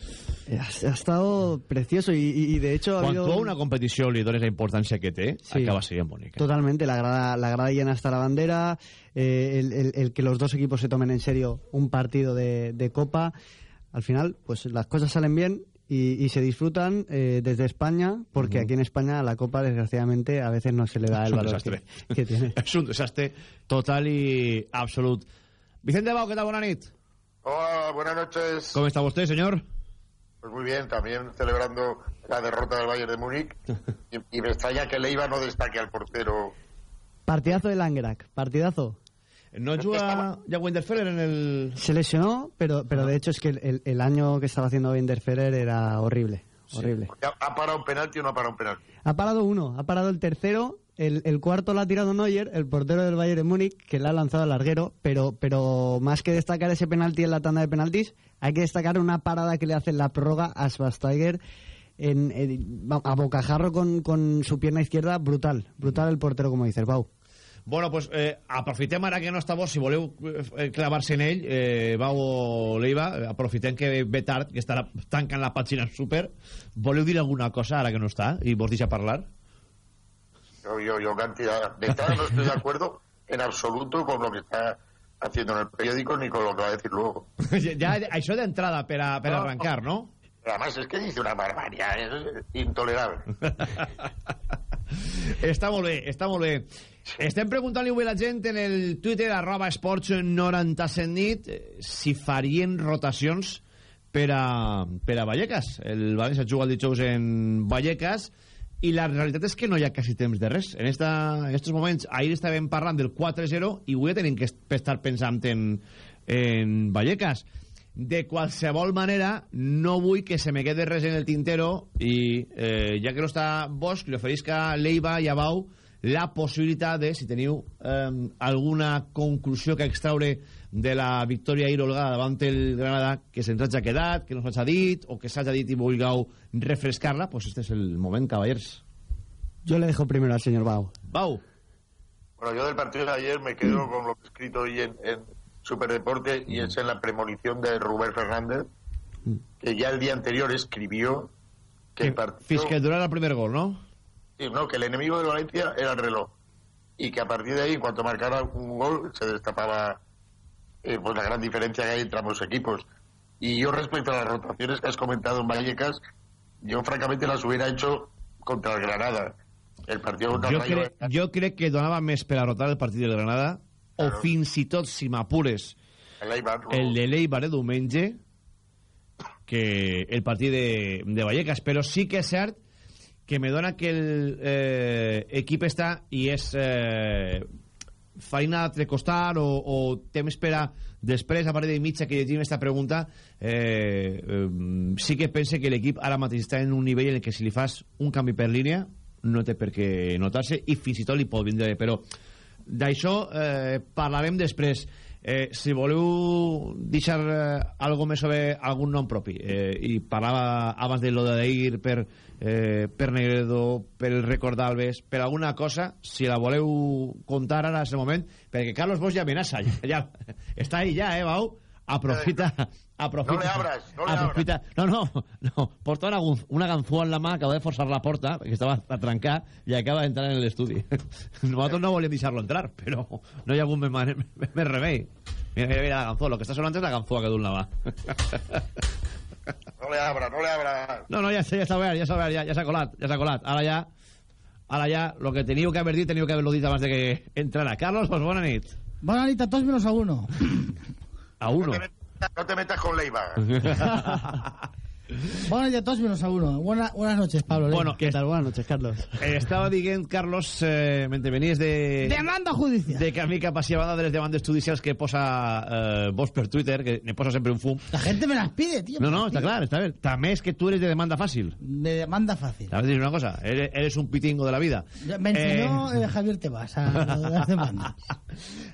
Eh, Ha, ha estado precioso y, y- y de hecho ha habido... a una competició li dones la importància que té Sí. acaba sent bonic eh? Totalmente, la grada, la grada llena hasta la bandera, eh, el, el- el que los dos equipos se tomen en serio un partido de, de Copa. Al final, pues las cosas salen bien y, y se disfrutan eh, desde España, porque Ujú. aquí en España la Copa, desgraciadamente, a veces no se le da el valor desastre. que, que tiene. és un desastre total i absolut Vicente Bau, què tal? Bona nit Hola, buenas noches. com està vostè, senyor? Pues muy bien, también celebrando la derrota del Bayern de Múnich. Y, y me extraña que Leiva no destaque al portero. Partidazo de Langerack, partidazo. No juga ya Winterfeller en el... Se lesionó, pero, pero de hecho es que el, el- el año que estaba haciendo Winterfeller era horrible, horrible. ¿Ha ha parado un penalti o no ha parado un penalti? Ha parado uno, ha parado el tercero, el, el cuarto lo ha tirado Neuer, el portero del Bayern de Múnich, que le ha lanzado al larguero, pero, pero más que destacar ese penalti en la tanda de penaltis, hay que destacar una parada que le hace en la prórroga a Schweinsteiger en, en- a bocajarro con, con su pierna izquierda, brutal, brutal el portero, como dices, Bau. Bueno, pues eh, aprofitem ara que no està bo, si voleu eh, clavar-se en ell, eh, Bau o Leiva, eh, aprofitem que ve tard, que estarà tancant la pàgina super. Voleu dir alguna cosa ara que no està i vos deixa parlar? Yo, yo, yo cantidad. De entrada no estoy de acuerdo en absoluto con lo que está haciendo en el periódico ni con lo que va a decir luego. ja, això d'entrada per, a, per No. arrancar, no? Además es que dice una barbaridad, es intolerable. Està molt bé, està molt bé. Estem preguntant-li avui la gent en el Twitter arroba esports 97 nit eh, si farien rotacions per a, per a Vallecas. El València juga el dijous en Vallecas i la realitat és que no hi ha quasi temps de res. En, esta, estos moments, ahir estàvem parlant del 4-0 i avui tenim que est- estar pensant en, en Vallecas. De qualsevol manera, no vull que se me quede res en el tintero i, eh, ja que no està Bosch, li oferisc a Leiva i a Bau la possibilitat de, si teniu eh, alguna conclusió que extraure de la victòria ahir holgada davant el Granada, que se'ns hagi quedat, que no s'hagi dit, o que s'hagi dit i vulgueu refrescar-la, pues este és el moment, cavallers. Yo le dejo primero al señor Bau. Bau. Bueno, yo del partido de ayer me quedo con lo que he escrito hoy en, en Superdeporte y es en la premonición de Rubén Fernández, que ya el día anterior escribió que el partido... Fins que durarà el primer gol, no? No, que el enemigo de Valencia era el reloj. y que a partir de ahí, en cuanto marcara un gol, se destapaba eh, pues la gran diferencia que hay entre ambos equipos. Y yo respecto a las rotaciones que has comentado en Vallecas, yo francamente las hubiera hecho contra el Granada. El partido contra jo, crec, jo crec que donava més per a rotar el partit del Granada o fins i tot, si m'apures el Eibar, no? el de l'Eibar de diumenge que el partit de, de Vallecas però sí que és cert que me dona que el eh, equip està i és eh, feina de costar o, o temps per a després a partir de mitja que llegim esta pregunta eh, eh, sí que pense que l'equip ara mateix està en un nivell en que si li fas un canvi per línia no té per què notar-se i fins i tot li pot vindre però d'això eh, parlarem després. Eh, si voleu deixar eh, algo més sobre algun nom propi eh, i parlava abans de lo d'ahir per, eh, per Negredo per el record d'Alves per alguna cosa si la voleu contar ara en aquest moment perquè Carlos Bosch ja amenaça ja, ja, està ahí ja eh Bau aprofita aprofita, No le abras, no le aprofita, no, no, no, porta una, una ganzúa en la mà, acaba de forçar la porta, perquè estava a trencar, i acaba d'entrar en l'estudi. Nosaltres no volíem deixar-lo entrar, però no hi ha hagut més, remei. Mira, mira, mira la ganzúa, lo que està sonant és la ganzúa que du la mà. No le abra, no le abra. No, no, ja, està- ja està obert, ja està obert, ja, ja s'ha colat, ja s'ha colat. Ara ja, ara ja, lo que teníeu que haver dit, teníeu que haver-lo dit abans de que entrara. Carlos, pues bona nit. Bona nit a tots menos a uno. A uno. No te metas con Leiva. Bona nit a tots menos a uno. Buena, buenas noches, Pablo. Bueno, ¿Qué tal? Buenas noches, Carlos. Eh, estava dient, Carlos, eh, mentre venies de... Demanda judicial. de camí cap assiavada de les demandes judicials que posa eh, vos per Twitter, que me posa sempre un fum. La gente me las pide, tío. No, no, las està pide. clar, està bé. També és que tu eres de demanda fàcil. De demanda fácil. T'has de dir una cosa, eres, eres un pitingo de la vida. Me enseñó eh, Javier Tebas a lo de las demandas.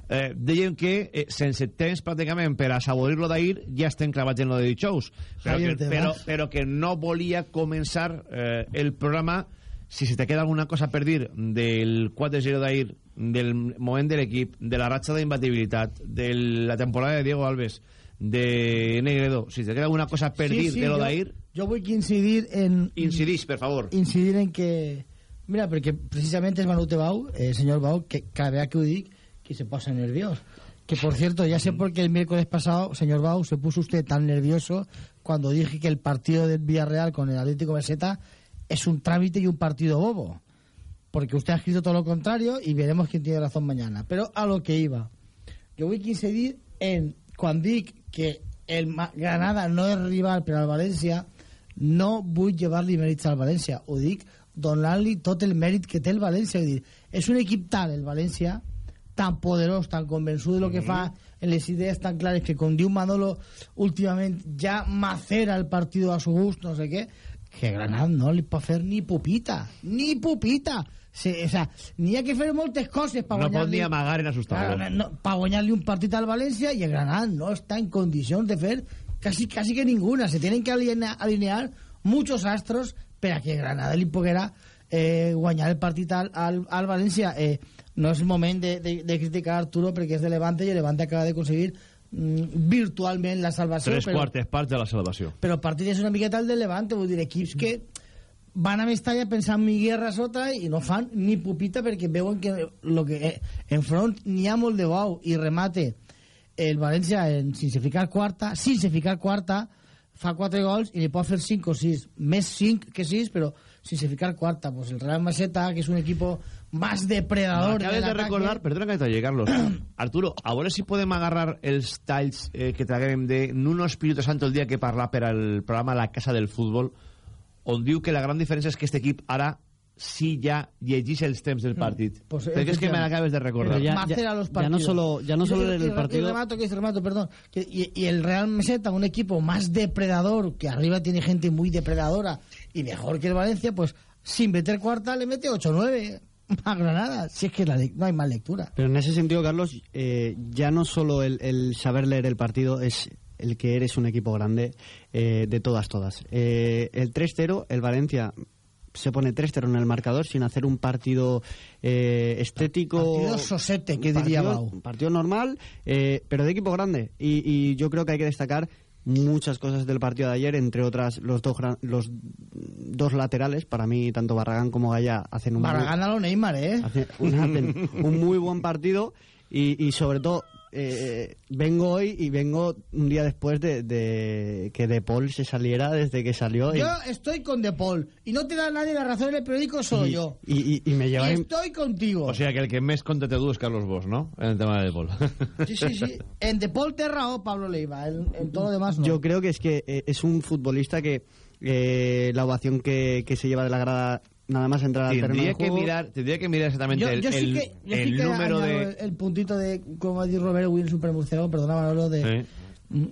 Eh, deien que eh, sense temps pràcticament per assaborir-lo d'ahir ja estem clavats en lo de dijous però Javier que, Tebas. però, però que no volia començar eh, el programa. Si se te queda alguna cosa per dir del 4-0 d'ahir del moment de l'equip de la ratxa d'imbatibilitat de la temporada de Diego Alves de Negredo si te queda alguna cosa per dir de lo d'ahir Yo voy a incidir en... incidís per favor. Incidir en que... Mira, porque precisamente es Manute Bau, el señor Bau, que cada vez que ho dic, que se pasa nervioso. Que por cierto, ya sé por qué el miércoles pasado, señor Bau, se puso usted tan nervioso cuando dije que el partido del Villarreal con el Atlético Meseta es un trámite y un partido bobo. Porque usted ha escrito todo lo contrario y veremos quién tiene razón mañana. Pero a lo que iba. Yo voy a incidir en cuando dic que el Granada no és rival per al València, no vull llevar-li mèrits al València. Ho dic donant-li tot el mèrit que té el València. Vull dir, és un equip tal, el València, tan poderós, tan convençut de lo que fa, en les idees tan clares que, com diu Manolo, últimament ja macera el partit a su gust, no sé què, que Granada no li pot fer ni pupita, ni pupita. O sea, n'hi ha que fer moltes coses per no guanyar-li... amagar en assustar-lo Claro, no, guanyar-li un partit al València i el Granada no està en condicions de fer casi, casi que ninguna. Se tienen que alinear, alinear muchos astros per a que Granada li poguera eh, guanyar el partit al, al, al València. Eh, no és el moment de, de, de criticar Arturo perquè és de Levante i el Levante acaba d'aconseguir mm, virtualment la salvació. tres però, quartes parts de la salvació però partit és una miqueta el de Levante, vull dir, equips que van a Mestalla pensant mi guerra sota i no fan ni pupita perquè veuen que, lo que eh, enfront n'hi ha molt de bau i remate el València en, sense ficar quarta sense ficar quarta fa 4 gols i li pot fer 5 o 6 més 5 que 6 però sense ficar quarta pues el Real Maseta que és un equipo más depredador Acabes de recordar, perdona que te talle, Carlos. Arturo, a veure si podem agarrar els talls eh, que traguem de Nuno Espíritu Santo el dia que parla per al programa La Casa del Futbol, on diu que la gran diferència és que este equip ara sí ja llegeix els temps del partit. Pues, Perquè és que me l'acabes de recordar. Pero ya- los ya no solo- ya no Y- solo y- en el y partido- remato, que es remato, perdón. Que- y, y el Real Meseta, un equipo más depredador, que arriba tiene gente muy depredadora y mejor que el Valencia, pues sin meter cuarta le mete 8-9 a Granada. Si es que la no hay más lectura. Pero en ese sentido, Carlos, eh, ya no solo el, el saber leer el partido es el que eres un equipo grande eh, de todas, todas. Eh, el 3-0, el Valencia se pone 3-0 en el marcador sin hacer un partido eh, estético. Partido sosete, que diría Bau. Un partido normal, eh, pero de equipo grande. Y, y yo creo que hay que destacar muchas cosas del partido de ayer, entre otras los dos, gran- los dos laterales, para mí tanto Barragán como Gaya hacen un, muy, Barragán a lo Neymar, ¿eh? hacen un, hacen un muy buen partido y, y sobre todo eh, vengo hoy y vengo un día después de, de que De Paul se saliera desde que salió y, Yo estoy con De Paul y no te da nadie la razón en el periódico, soy y- yo. y- y- y me lleva Y en- estoy contigo. O sea que el que més conte te du és Carlos Bosch, ¿no? En el tema de Paul. Sí, sí, sí. En De Paul te raó Pablo Leiva, en, en todo lo demás no. Yo creo que es que eh, es un futbolista que eh, la ovación que, que se lleva de la grada nada más entrar al terreno que mirar, tendría que mirar exactamente Yo, el, yo sí el- que, yo sí el que número de... el, el puntito de, como ha dicho Roberto Will Super Murciélago, perdona Manolo, de... Sí. Mm,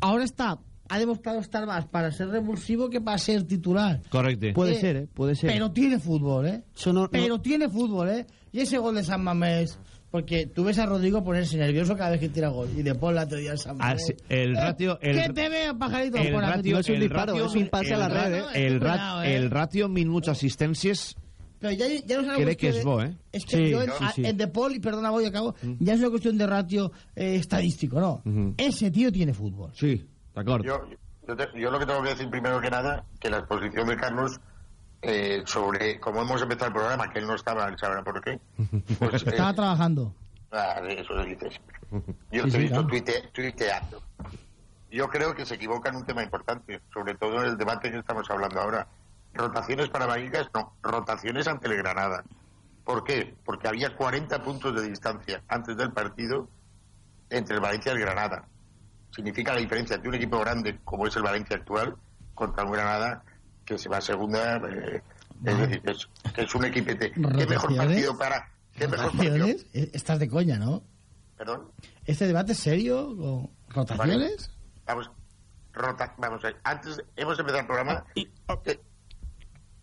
Ahora está, ha demostrado estar más para ser revulsivo que para ser titular. Correcte. Puede Eh, ser, ¿eh? Puede ser. Pero tiene fútbol, ¿eh? No- Pero tiene fútbol, ¿eh? Y ese gol de San Mamés... Porque tú ves a Rodrigo ponerse nervioso cada vez que tira gol. Y de Paul la teoría al San Ah, Mamés. sí, el Eh, ratio... El, que te vea, pajarito. el por aquí. ratio, No es un el disparo, ratio es un pase a la el red, ¿eh? El, rat- Cuidado, ¿eh? el ratio minuts assistències Pero ya, ya no es crec que de- bo, eh? Es que Sí, yo en, sí, sí. en De Paul, y perdona, voy a cabo, ya es una cuestión de ratio eh, estadístico, ¿no? Ujú. Ese tío tiene fútbol. Sí, d'acord. Yo, yo, te- yo lo que tengo que decir primero que nada, que la exposición de Carlos eh, sobre cómo hemos empezado el programa, que él no estaba, él sabrá por qué. Pues, eh, Estaba trabajando. ah, eso se dice siempre. Yo Sí, te he sí, visto claro. tuite- tuiteando. Yo creo que se equivoca en un tema importante, sobre todo en el debate que estamos hablando ahora. Rotaciones para Vallecas, no, rotaciones ante el Granada. ¿Por qué? Porque había 40 puntos de distancia antes del partido entre el Valencia y el Granada. Significa la diferencia de un equipo grande como es el Valencia actual contra un Granada que se va a segunda. eh, es decir, que es, que es un equipete. ¿Qué mejor partido para.? ¿Qué mejor partido? ¿Rotaciones? Eh, Estás de coña, ¿no? Perdón. ¿Este debate es serio? ¿O ¿Rotaciones? Vamos, rota, vamos a ver. Antes, hemos empezado el programa. eh,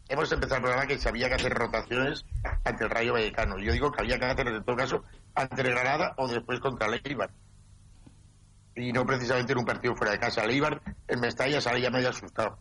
hemos empezado el programa que se había que hacer rotaciones ante el Rayo Vallecano. Yo digo que había que hacer, en todo caso, ante el Granada o después contra el Eibar. Y no precisamente en un partido fuera de casa. El Eibar en Mestalla sale ya medio asustado.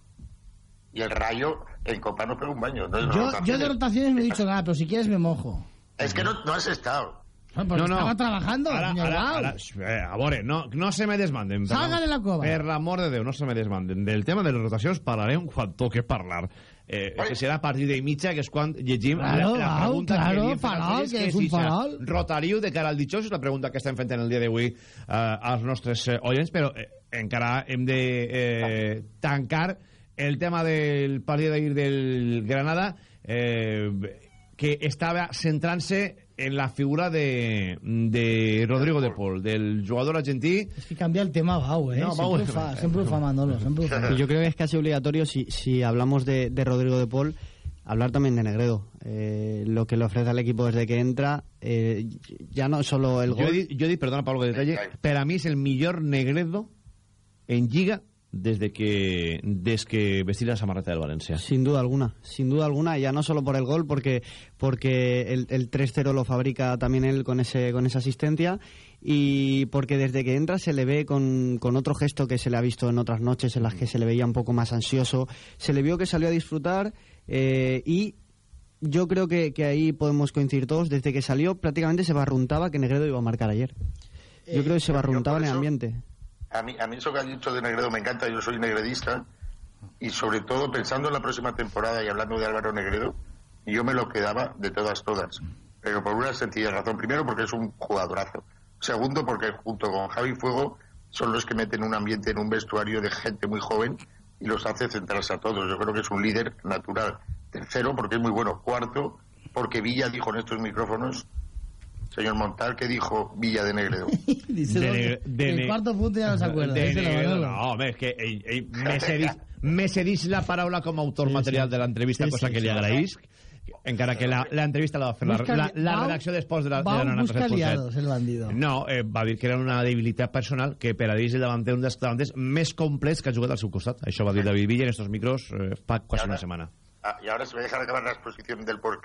Y el Rayo en Copa nos pega un baño. Entonces, Yo, yo de rotaciones no he dicho nada, pero si quieres me mojo. Es que no, no has estado. No, porque estaba trabajando, Ara, señor ara, Bau. ara, eh, a veure, no, no se me desmanden. Salga de la cova. Per l'amor de Déu, no se me desmanden. Del tema de les rotacions parlarem quan toque parlar. Eh, que serà a partir de mitja, que és quan llegim Claro, la, la pregunta claro, que li farol, oients, que és un ixa. farol. Rotariu de cara al dijous és la pregunta que estem fent en el dia d'avui eh, als nostres eh, oients, però eh, encara hem de eh, tancar el tema del partit d'ahir del Granada eh, que estava centrant-se en la figura de, de Rodrigo de Paul, del jugador argentí Es que cambia el tema Bau, ¿eh? No, siempre, Bau- siempre lo fa Manolo, siempre lo fa. Y yo creo que es casi obligatorio, si, si hablamos de, de Rodrigo de Paul, hablar también de Negredo. Eh, lo que le ofrece al equipo desde que entra, eh, ya no solo el gol... jo he dit, perdona Pablo que detalle, a mi és el millor Negredo en Lliga des de que, des que vestir la samarreta del València. Sin duda alguna, sin duda alguna, ya no solo por el gol, porque, porque el, el 3-0 lo fabrica también él con, ese, con esa asistencia y porque desde que entra se le ve con, con otro gesto que se le ha visto en otras noches en las que se le veía un poco más ansioso, se le vio que salió a disfrutar eh, y yo creo que, que ahí podemos coincidir todos, desde que salió prácticamente se barruntaba que Negredo iba a marcar ayer. Yo creo que se barruntaba en el ambiente. A mí, a mí eso que has dicho de Negredo me encanta, yo soy negredista y sobre todo pensando en la próxima temporada y hablando de Álvaro Negredo, yo me lo quedaba de todas, todas. Pero por una sencilla razón. Primero porque es un jugadorazo. Segundo porque junto con Javi Fuego son los que meten un ambiente en un vestuario de gente muy joven y los hace centrarse a todos. Yo creo que es un líder natural. Tercero porque es muy bueno. Cuarto porque Villa dijo en estos micrófonos, señor Montal, que dijo Villa de Negredo. Dice De de el cuarto punto ya no se acuerda. De Negredo, no, home, és que ell, ell me, cedís, me cedís la paraula com a autor Sí, material sí. de l'entrevista, Sí, cosa sí, que li agraïsc, encara que la- l'entrevista la va fer la, Busca la, la redacció després de la, de Bau la busca 97.7. aliados, el bandido. No, eh, va dir que era una debilitat personal que per a dir és el davanter un dels davanters més complets que ha jugat al seu costat. Això va dir David Villa en estos micros eh, fa quasi una setmana. Ah, y ahora se me deja acabar la exposición del por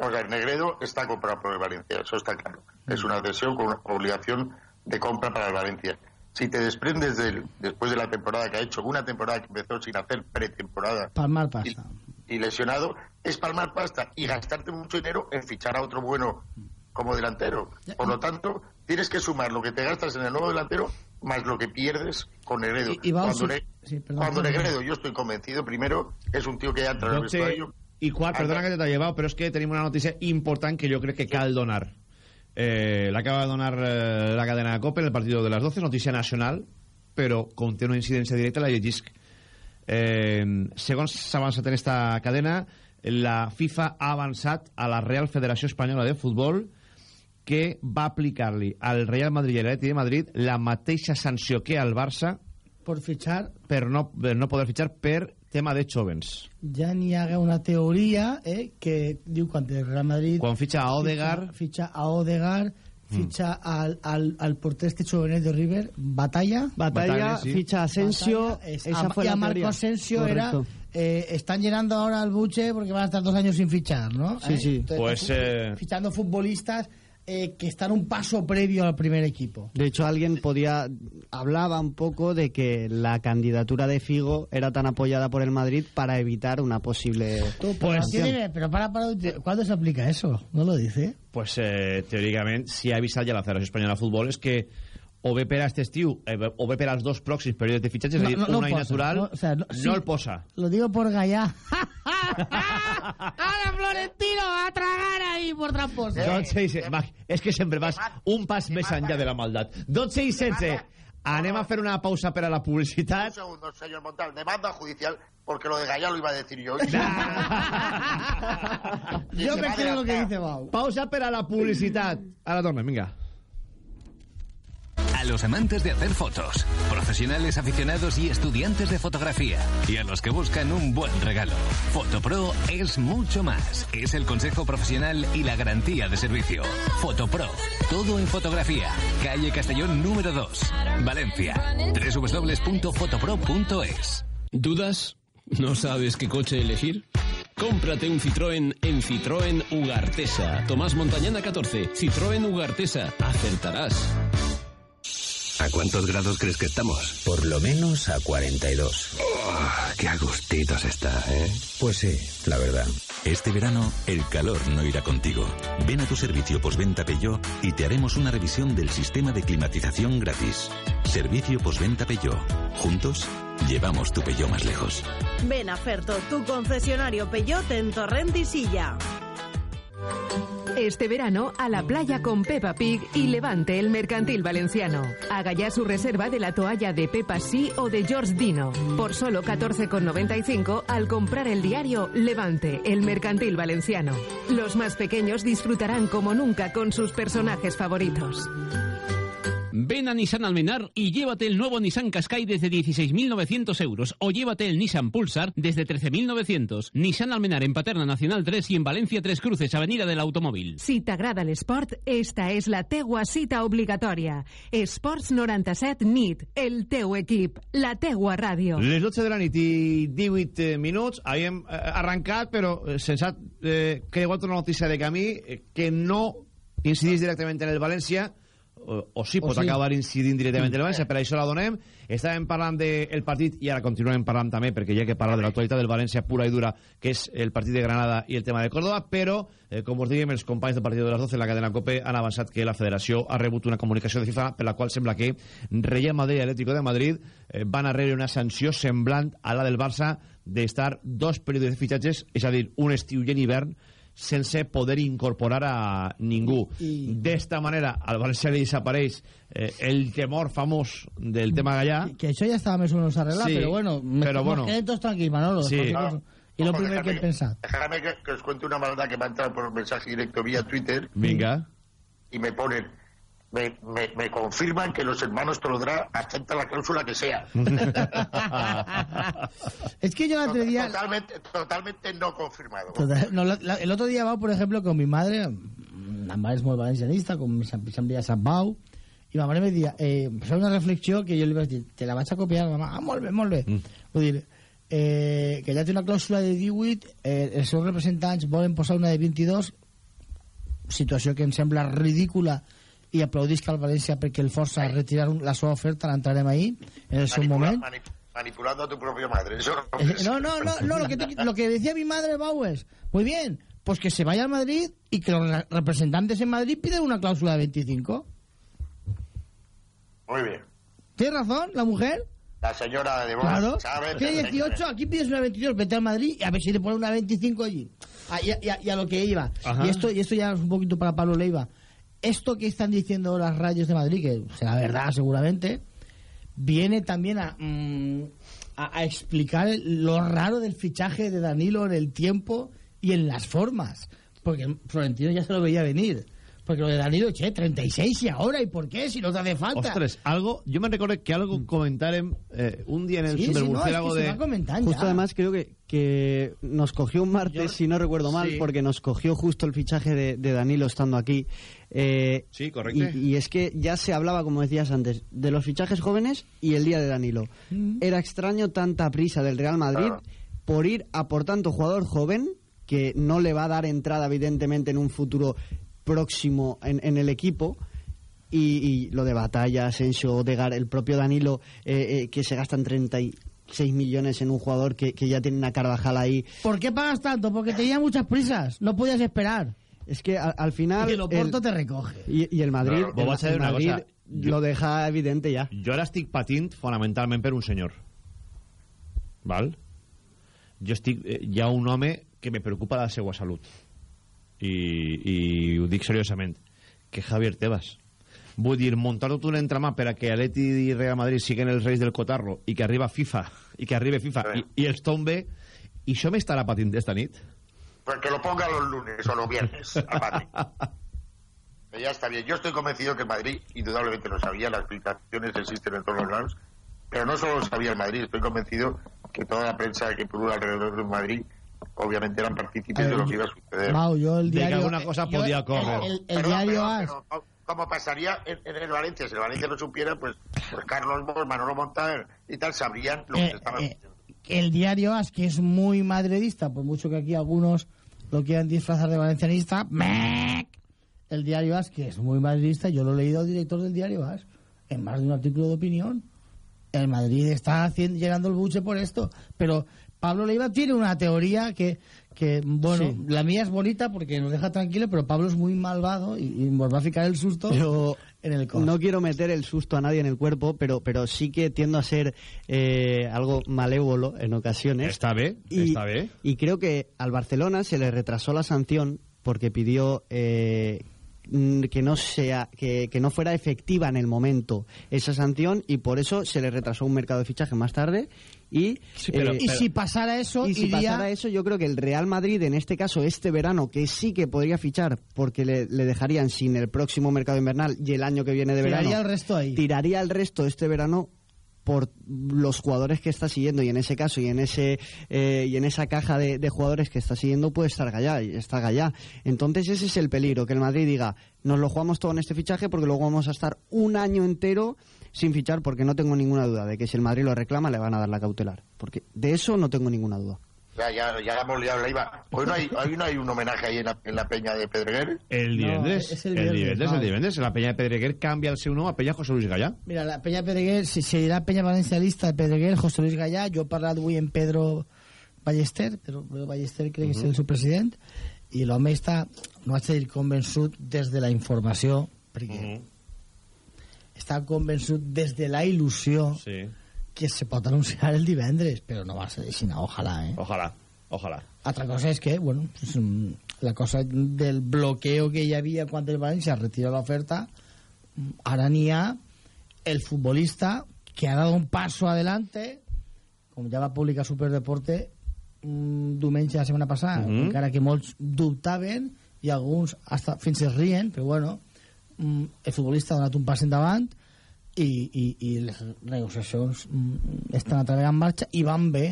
a ver, Negredo está comprado por el Valencia, eso está claro. Es una cesión con una obligación de compra para el Valencia. Si te desprendes de él después de la temporada que ha hecho, una temporada que empezó sin hacer pretemporada Palmar pasta. y lesionado, es palmar pasta y gastarte mucho dinero en fichar a otro bueno como delantero. Por lo tanto, tienes que sumar lo que te gastas en el nuevo delantero más lo que pierdes con Negredo. Y- y cuando sí. Perdón, cuando. Negredo, yo estoy convencido, primero, es un tío que ya entra en el 12 vestuario. I quart, perdona que te t'ha llevat, però és que tenim una notícia important que jo crec que cal donar. Eh, L'acaba de donar eh, la cadena de COPE en el partido de las 12, notícia nacional, però conté una incidència directa, la llegisc. Eh, segons s'ha avançat en esta cadena, la FIFA ha avançat a la Real Federació Espanyola de Futbol que va aplicar-li al Real Madrid i a l'Atleti de Madrid la mateixa sanció que al Barça por fichar per no, per no poder fitxar per tema de jovens. ja n'hi haga una teoria eh, que diu quan el Real Madrid Quan fitxa a Odegaard fitxa, fitxa a Odegaard fitxa al, al, al porter este jovenet de River Batalla Batalla, Batalla, sí. ficha a Asensio, Batalla, es- esa a- fue y la a Marco teoría. Asensio era Correcto. eh, están llenando ahora el buche porque van a estar dos años sin fichar ¿no? Sí, sí. Entonces, Pues, están eh, fichando futbolistas eh, que están un paso previo al primer equipo De hecho, alguien podía hablaba un poco de que la candidatura de Figo era tan apoyada por el Madrid para evitar una posible Pues, pero para, para, ¿cuándo se aplica eso? ¿No lo dice? pues, eh, teòricament, si ha avisat ja la Federació Espanyola de Futbol és que o bé per a aquest estiu eh, o bé per als dos pròxims períodes de fitxatges, és a dir, un any posa, natural, no, o sea, no, no sí, el posa. Lo digo por Gallá. Ahora Florentino va a tragar ahí por tramposo. 12 i 16. Va, és que sempre vas un pas més enllà de la maldat. 12 i 16. Anem a fer una pausa per a la publicitat. Un segundo, señor Montal. Demanda judicial, porque lo de Gallá lo iba a decir yo. Yo me creo lo que dice Bau. Pausa per a la publicitat. Ara tornem, vinga. A los amantes de hacer fotos, profesionales aficionados y estudiantes de fotografía, y a los que buscan un buen regalo. Fotopro es mucho más. Es el consejo profesional y la garantía de servicio. Fotopro, todo en fotografía. Calle Castellón número 2, Valencia. www.fotopro.es. ¿Dudas? ¿No sabes qué coche elegir? Cómprate un Citroën en Citroën Ugartesa. Tomás Montañana 14. Citroën Ugartesa. Acertarás. ¿A cuántos grados crees que estamos? Por lo menos a 42. Oh, qué a gustitos está, ¿eh? Pues sí, la verdad. Este verano, el calor no irá contigo. Ven a tu servicio postventa Peugeot y te haremos una revisión del sistema de climatización gratis. Servicio postventa Peugeot. Juntos, llevamos tu Peugeot más lejos. Ven a Ferto, tu concesionario Peyote en Torrent y Silla. Este verano a la playa con Peppa Pig y levante el mercantil valenciano. Haga ya su reserva de la toalla de Peppa Sí o de George Dino. Por solo 14,95 al comprar el diario Levante, el mercantil valenciano. Los más pequeños disfrutarán como nunca con sus personajes favoritos. Ven a Nissan Almenar y llévate el nuevo Nissan Qashqai desde 16.900 euros o llévate el Nissan Pulsar desde 13.900. Nissan Almenar en Paterna Nacional 3 y en Valencia 3 Cruces, Avenida del Automóvil. Si t'agrada l'esport, esta és la teua cita obligatòria. Esports 97 NIT, el teu equip, la teua ràdio. Les 12 de la nit i 18 minuts havíem eh, arrencat, però eh, sense ha eh, una notícia de camí eh, que no incidís directament en el València, o, o sí, O pot sí. acabar incidint directament en el València, per això la donem. Estàvem parlant del partit, i ara continuem parlant també, perquè ha que parlar de l'actualitat del València pura i dura, que és el partit de Granada i el tema de Córdoba, però, eh, com us diguem, els companys del partit de les 12 en la cadena COPE han avançat que la federació ha rebut una comunicació de FIFA per la qual sembla que Real Madrid i Atlético de Madrid eh, van a rebre una sanció semblant a la del Barça d'estar dos períodes de fitxatges, és a dir, un estiu i un hivern, sense poder incorporar a ningú. I- D'esta manera, al València li desapareix eh, el temor famós del tema Gallà. Que eso ya estaba más o menos arreglado, Sí, pero bueno, nos bueno. quedé todos tranquilos, Manolo. Sí. Claro. Y lo primero que he déjame- pensado. Déjame que, que os cuente una maldad que me ha entrado por mensaje directo vía Twitter Vinga. y me ponen, me, me, me confirman que los hermanos Tolodrá aceptan la cláusula que sea. Es que yo el otro día... Totalmente, totalmente no confirmado. Total- no, la- la- el otro día va, por ejemplo, con mi madre, la madre es muy valencianista, con mi San, San Villa San Bau, y la madre me decía, eh, pues una reflexión que yo le iba a decir, te la vas a copiar, mamá, ah, molt bé, molt bé. Vull dir, eh, que ja té una clàusula de 18, eh, els seus representants volen posar una de 22, situació que em sembla ridícula i aplaudisc al València perquè el força a retirar un- la seva oferta, l'entrarem ahí, en el seu moment. mani- manipulando a tu propia madre. Eso no, Eh, No, no, no, no lo, que te- lo que decía mi madre Bauer. Muy bien, pues que se vaya al Madrid y que los re- representantes en Madrid piden una cláusula de 25. muy bien. ¿Tiene razón la mujer? La señora de Vox Claro. Tiene 18, aquí pides una 22, vete al Madrid y a ver si le pone una 25 allí. Ah, y, a, y a- y a lo que iba. Ajá. Y esto, y esto ya es un poquito para Pablo Leiva. Esto que están diciendo las radios de Madrid, que será verdad seguramente, viene también a, mm, a, a explicar lo raro del fichaje de Danilo en el tiempo y en las formas. Porque Florentino ya se lo veía venir. Porque lo de Danilo, che, 36 y ahora, ¿y por qué? Si no te hace falta. Ostres, algo, yo me recuerdo que algo comentarem eh, un día en el Sí, sí, no, es que de... comentando Justo además creo que, que nos cogió un martes, si no recuerdo mal, Sí. porque nos cogió justo el fichaje de, de Danilo estando aquí. Eh, Sí, correcto. Y, y es que ya se hablaba, como decías antes, de los fichajes jóvenes y el día de Danilo. Era extraño tanta prisa del Real Madrid por ir a por tanto jugador joven que no le va a dar entrada evidentemente en un futuro próximo en, en el equipo. Y, y lo de Batalla, Asensio, Odegar, el propio Danilo, eh, eh, que se gastan 36 millones en un jugador que, que ya tiene una Carvajal ahí. ¿Por qué pagas tanto? Porque tenía muchas prisas, no podías esperar. Es que al, al final... Y el Oporto el- te recoge. Y, y el Madrid, Claro, vos el, el una Madrid cosa, jo- lo deja evidente ya. Jo ara estic patint fonamentalment per un senyor. Val? Jo estic... eh, Hi ha un home que me preocupa la seva salut. I, i ho dic seriosament. Que Javier Tebas. Vull dir, muntar tot un entramà per a que Atleti i Real Madrid siguen els reis del cotarro i que arriba FIFA i que arribe FIFA i, i els tombe i això m'estarà patint esta nit? Pues que lo ponga los lunes o los viernes. aparte. Ya está bien. Yo estoy convencido que el Madrid, indudablemente lo sabía, las explicaciones existen en todos los lados, pero no solo lo sabía el Madrid, estoy convencido que toda la prensa que pulula alrededor del Madrid, obviamente eran partícipes de lo que iba a suceder. Mau, yo el De que diario... alguna cosa yo- podía el- correr. El, el Perdón, diario perdón, AS... pero ¿cómo- ¿Cómo pasaría en, en el Valencia? Si el Valencia lo supiera, pues, pues Carlos Bosch, Manolo Montaner y tal sabrían lo que Eh, se estaba eh, el diario AS, que es muy madridista, por mucho que aquí algunos lo quieran disfrazar de valencianista, ¡mec! el diario AS, que es muy madridista, yo lo he leído al director del diario AS, en más de un artículo de opinión. El Madrid está haciendo, llenando el buche por esto, pero Pablo Leiva tiene una teoría que, que bueno, Sí. la mía es bonita porque nos deja tranquilo, pero Pablo es muy malvado y, y nos va a ficar el susto en el corazón. no quiero meter el susto a nadie en el cuerpo, pero, pero sí que tiendo a ser eh, algo malévolo en ocasiones. Està bé, Y, està bé. y creo que al Barcelona se le retrasó la sanción porque pidió eh, que no sea que, que no fuera efectiva en el momento esa sanción y por eso se le retrasó un mercado de fichaje más tarde y pero- eh, y si pasara eso, y si iría... pasara eso, yo creo que el Real Madrid, en este caso, este verano, que sí que podría fichar, porque le, le dejarían sin el próximo mercado invernal y el año que viene de Tiraría verano, el resto ahí. tiraría el resto este verano por los jugadores que está siguiendo y en ese caso y en ese eh, y en esa caja de, jugadores que está siguiendo puede estar Gallá y está Gallá. Entonces ese es el peligro que el Madrid diga nos lo jugamos todo en este fichaje porque luego vamos a estar un año entero sin fichar porque no tengo ninguna duda de que si el Madrid lo reclama le van a dar la cautelar porque de eso no tengo ninguna duda Ya, ya, ya hemos liado la IVA. Hoy no hay, hoy no hay un homenaje ahí en la, en la peña de Pedreguer. El No, divendres, és el divendres, el divendres, la penya de Pedreguer canvia el seu nom a penya José Luis Gallà. Mira, la Peña Pedreguer, si se dirà Peña Valencialista de Pedreguer, José Luis Gallà, jo he parlat avui amb Pedro Ballester, Pedro, Pedro Ballester crec que és el seu president, i l'home està, no vaig dir convençut des de la informació, perquè està convençut des de la il·lusió Sí. Que se pot anunciar el divendres, però no va ser així, no, ojalà, eh? Ojalà, ojalà. Altra cosa és que, bueno, pues, mm, la cosa del bloqueo que hi havia quan el València retira l'oferta, mm, ara n'hi ha el futbolista que ha dado un paso adelante, com ja va publicar Superdeporte un diumenge la setmana passada, Mhm. encara que molts dubtaven i alguns hasta fins es rien, però bueno, mm, el futbolista ha donat un pas endavant i, i, i les negociacions mm, estan a través en marxa i van bé,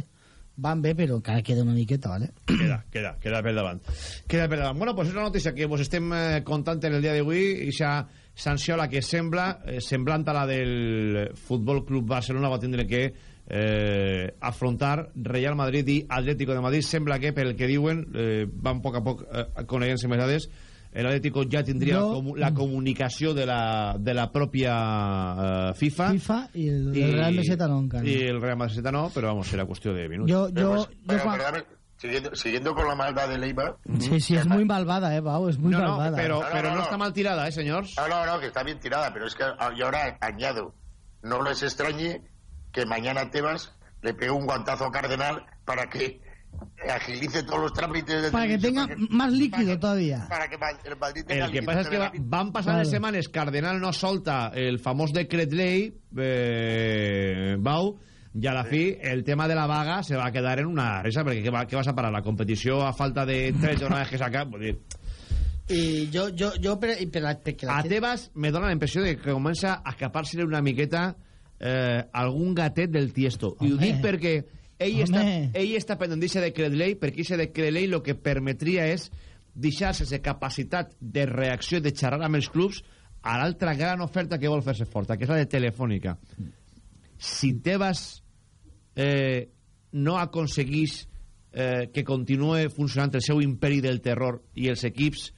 van bé, però encara queda una miqueta, ¿vale? Queda, queda, queda per davant. Queda per davant. Bueno, pues és una notícia que vos estem eh, contant en el dia d'avui, i ja sanció la que sembla, eh, semblant a la del Futbol Club Barcelona, va tindre que eh, afrontar Real Madrid i Atlético de Madrid. Sembla que, pel que diuen, eh, van a poc a poc eh, coneixent més dades, l'Atlético ja tindria No. comu la comunicació de la, de la pròpia eh, FIFA, FIFA y el, el Real Meseta no encara. i el Real Madrid no, però vamos, serà qüestió de minuts. Yo, yo, Pues, yo pero, siguiendo, siguiendo con la maldad de Leiva. Sí, sí, es muy malvada, eh, Pau, es muy no, no, malvada. pero, No, no, pero no, no, no. está mal tirada, ¿eh, señors? No, no, no, que está bien tirada, pero es que yo ahora añado. no les extrañe que mañana Tebas le pegue un guantazo a Cardenal para que agilice todos los trámites de Para que tenga más líquido todavía. para que el Madrid tenga El que passa és que va, van passar les setmanes, Cardenal no solta el famós decret llei, eh, Bau, i a la fi el tema de la vaga se va quedar en una risa, perquè què, va, què vas a parar? La competició a falta de tres jornades que s'acaba... Vull dir, I jo, jo, jo per, per, la- perquè la a Tebas me dona la impressió de que comença a escapar-se una miqueta eh, algun gatet del tiesto. I ho Home. dic perquè ell està, ell està pendent d'aquest decret llei, perquè aquest decret llei el que permetria és deixar sense capacitat de reacció de xerrar amb els clubs a l'altra gran oferta que vol fer-se forta, que és la de Telefònica. Si Tebas eh, no aconseguís eh, que continuï funcionant el seu imperi del terror i els equips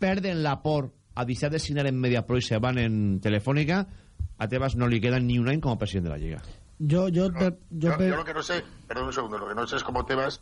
perden la por a deixar de signar en Mediapro i se van en Telefònica, a Tebas no li queda ni un any com a president de la Lliga. Yo, yo, per- yo, Yo, per- yo lo que no sé, perdón un segundo, lo que no sé es cómo Tebas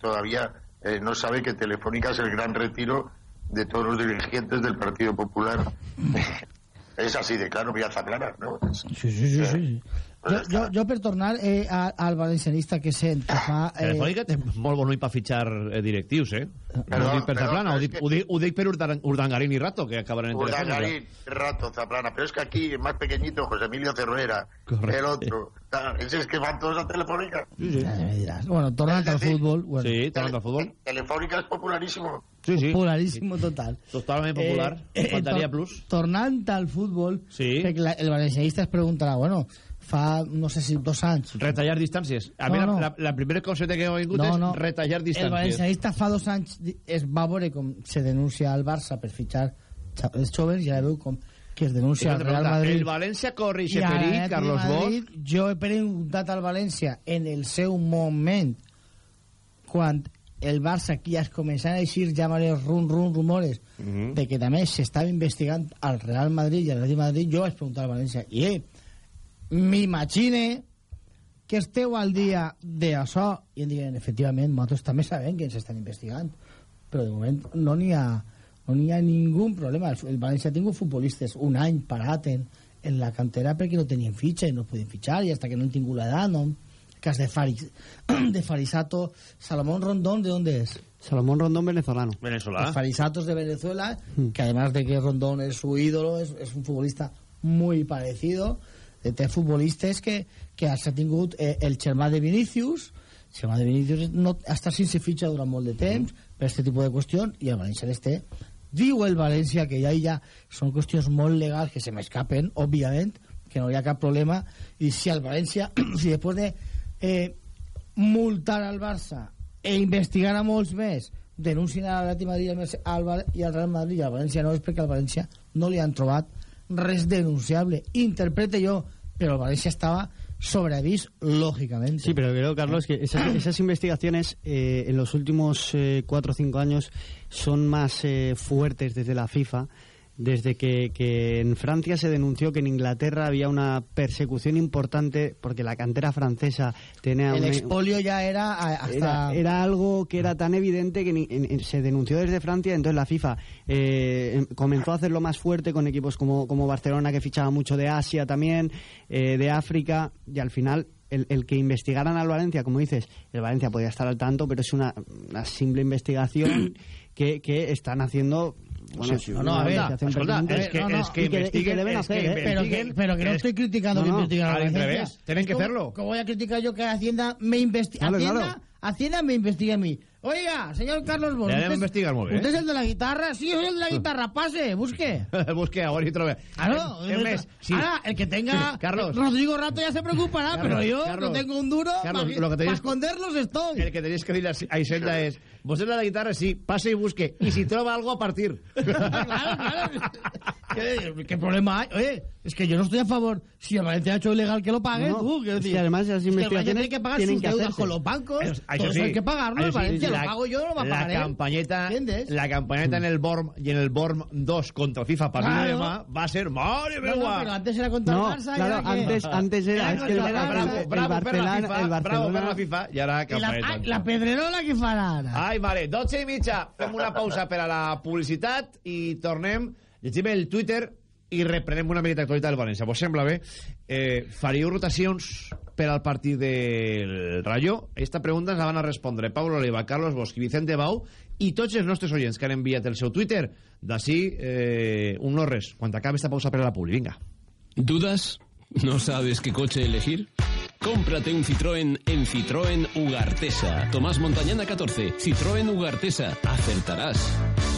todavía eh, no sabe que Telefónica es el gran retiro de todos los dirigentes del Partido Popular. es así de claro, vía Zaplana, ¿no? Es- Sí, sí, sí, sí. Jo, jo, jo per tornar eh, a, al valencianista que sent que fa... Eh, Telefònica té molt bon ull per fitxar eh, directius, eh? No Perdó, ho dic per Zaplana, ho però és dic, que- ho dic, ho dic per Urdan- Urdangarín i Rato, que acabaran en Urdangarín, Telefònica. rato, Zaplana. Pero es que aquí, el más pequeñito, José Emilio Cervera, Correcto. el otro. Ah, Ese es que van todos a Telefónica. Ja me diràs. Bueno, tornant al futbol... Bueno, Sí, tornant al futbol. Telefónica es popularísimo. Sí, sí. Popularísimo total. Totalment popular. Faltaria tor- plus. Tornant al futbol, Sí. perquè la, el valencianista es preguntarà, bueno, fa, no sé si dos anys... Retallar distàncies. A No, mi la, no. la, la primera concepte que he vingut No, és no. retallar El distàncies. valencianista fa dos anys es va veure com se denuncia al Barça per fitxar xa- els joves ara veu com que es denuncia al Real Madrid. El València corre i perill, l'Atlètic Carlos Bosch. Jo he preguntat al València en el seu moment quan el Barça aquí ja es començaven a eixir ja varios rum, rum, rumores Mhm. de que també s'estava investigant al Real Madrid i al Real Madrid, jo vaig preguntar al València i eh, m'imagine que esteu al dia d'això i em diuen, efectivament, nosaltres també sabem que ens estan investigant però de moment no n'hi ha no n'hi ha ningú problema el, València ha tingut futbolistes un any parat en, en la cantera perquè no tenien fitxa i no podien fitxar i hasta que no han tingut l'edat no? el cas de, Faris, de Farisato Salomón Rondón, ¿de dónde es? Salomón Rondón venezolano. Venezolano. Los Farisatos de Venezuela, que además de que Rondón es su ídolo, es, es un futbolista muy parecido. Té futbolistes que, que s'ha tingut eh, el germà de Vinicius, el germà de Vinicius no, ha estat sense fitxa durant molt de temps per aquest tipus de qüestions i el València les té. Diu el València que ja, ja són qüestions molt legals que se m'escapen, òbviament, que no hi ha cap problema, i si el València, si després de eh, multar al Barça e investigar a molts més denuncien a l'Atleti Madrid al i al Real Madrid i al València no és perquè al València no li han trobat res denunciable interprete jo però el València estava sobreavís lógicamente Sí, pero creo, Carlos, que esas, esas investigaciones eh, en los últimos eh, cuatro o cinco años son más eh, fuertes desde la FIFA. Desde que, que en Francia se denunció que en Inglaterra había una persecución importante porque la cantera francesa tenía el una- expolio ya era hasta era, era algo que era tan evidente que ni- en- en- se denunció desde Francia, entonces la FIFA eh, em- comenzó a hacerlo más fuerte con equipos como, como Barcelona, que fichaba mucho de Asia también, eh, de África, y al final el, el que investigaran al Valencia, como dices, el Valencia podía estar al tanto, pero es una, una simple investigación que, que están haciendo... Bueno, Sí, No, no, a ver, escolta, es que- No, no, es que que investiguen- hacer, que ¿eh? pero que, pero que no es- estoy criticando no, que no, investigan a la al Valencia. revés, tienen que ¿Cómo- hacerlo. ¿Cómo voy a criticar yo que Hacienda me investiga? Hacienda me investiga a mí. Oiga, señor Carlos Bosch. ¿usted es- investigar. ¿Usted es el de la guitarra? Sí, soy el de la guitarra. Pase, busque. Busque ahora y trobe. Claro, Es més, sí. Ahora, el que tenga Carlos. Rodrigo Rato ya se preocupará, Carlos, pero yo Carlos, no tengo un duro Carlos, para lo que tenéis- esconderlos estoy. El que tenéis que decirle a Isenda es, vos es la guitarra, sí, pase y busque. Y si trova algo, a partir. ¿Qué, qué problema hay? Oye, es que yo no estoy a favor. Si el Valencia ha hecho ilegal, que lo pague No, tú. decir. además Es que el Valencia investigaciones tiene que pagar tienen sus que deudas con los bancos. Eso- eso eso sí, hay que pagarlo. eso El sí, Valencia la- lo pago yo, no lo va a la pagar él. campañeta, ¿Entiendes? la campañeta en el BORM y en el BORM 2 contra FIFA para Claro. mí demás va a ser madre No, no, pero antes era contra No, el Barça. y claro, ahora que- antes, antes era, es que el, Era el- bravo, el bravo per la Barcelona, FIFA, el bravo per Barcelona la i ara la, campañeta. ai, la pedrerola que farà ara? Ai, vale, 12 i mitja. Fem una pausa per a la publicitat i tornem. Llegim el Twitter i reprenem una miqueta d'actualitat del València. Pues sembla bé. Eh, faríeu rotacions per al partit del Rayo? Esta pregunta ens la van a respondre Pablo Oliva, Carlos Bosch Vicente Bau i tots els nostres oients que han enviat el seu Twitter. D'ací, eh, un no res. Quan acabe esta pausa per a la publi. Vinga. ¿Dudas? ¿No sabes qué coche elegir? Cómprate un Citroën en Citroën Ugartesa. Tomás Montañana 14. Citroën Ugartesa. Acertarás.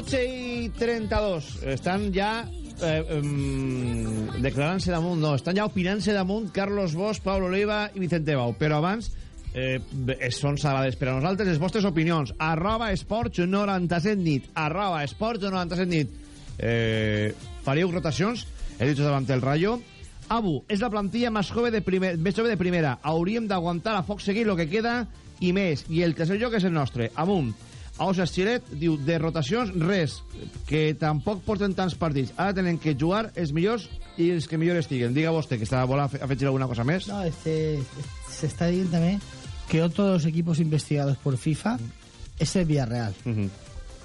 12 i 32. Estan ja eh, um, declarant-se damunt, no, estan ja opinant-se damunt Carlos Bosch, Pablo Oliva i Vicente Bau. Però abans eh, són sagrades per a nosaltres les vostres opinions. Arroba esports 97 nit. Arroba esports 97 nit. Eh, faríeu rotacions? He dit davant el Rayo. Abu, és la plantilla més jove de, primer, més jove de primera. Hauríem d'aguantar a foc seguir el que queda i més. I el tercer lloc és el nostre. Amunt. Aus Estilet diu, de rotacions, res, que tampoc porten tants partits. Ara tenen que jugar els millors i els que millor estiguen. Diga vostè, que està, vol afe- afegir alguna cosa més? No, este, se está diciendo también que otro de los equipos investigados por FIFA es el Villarreal.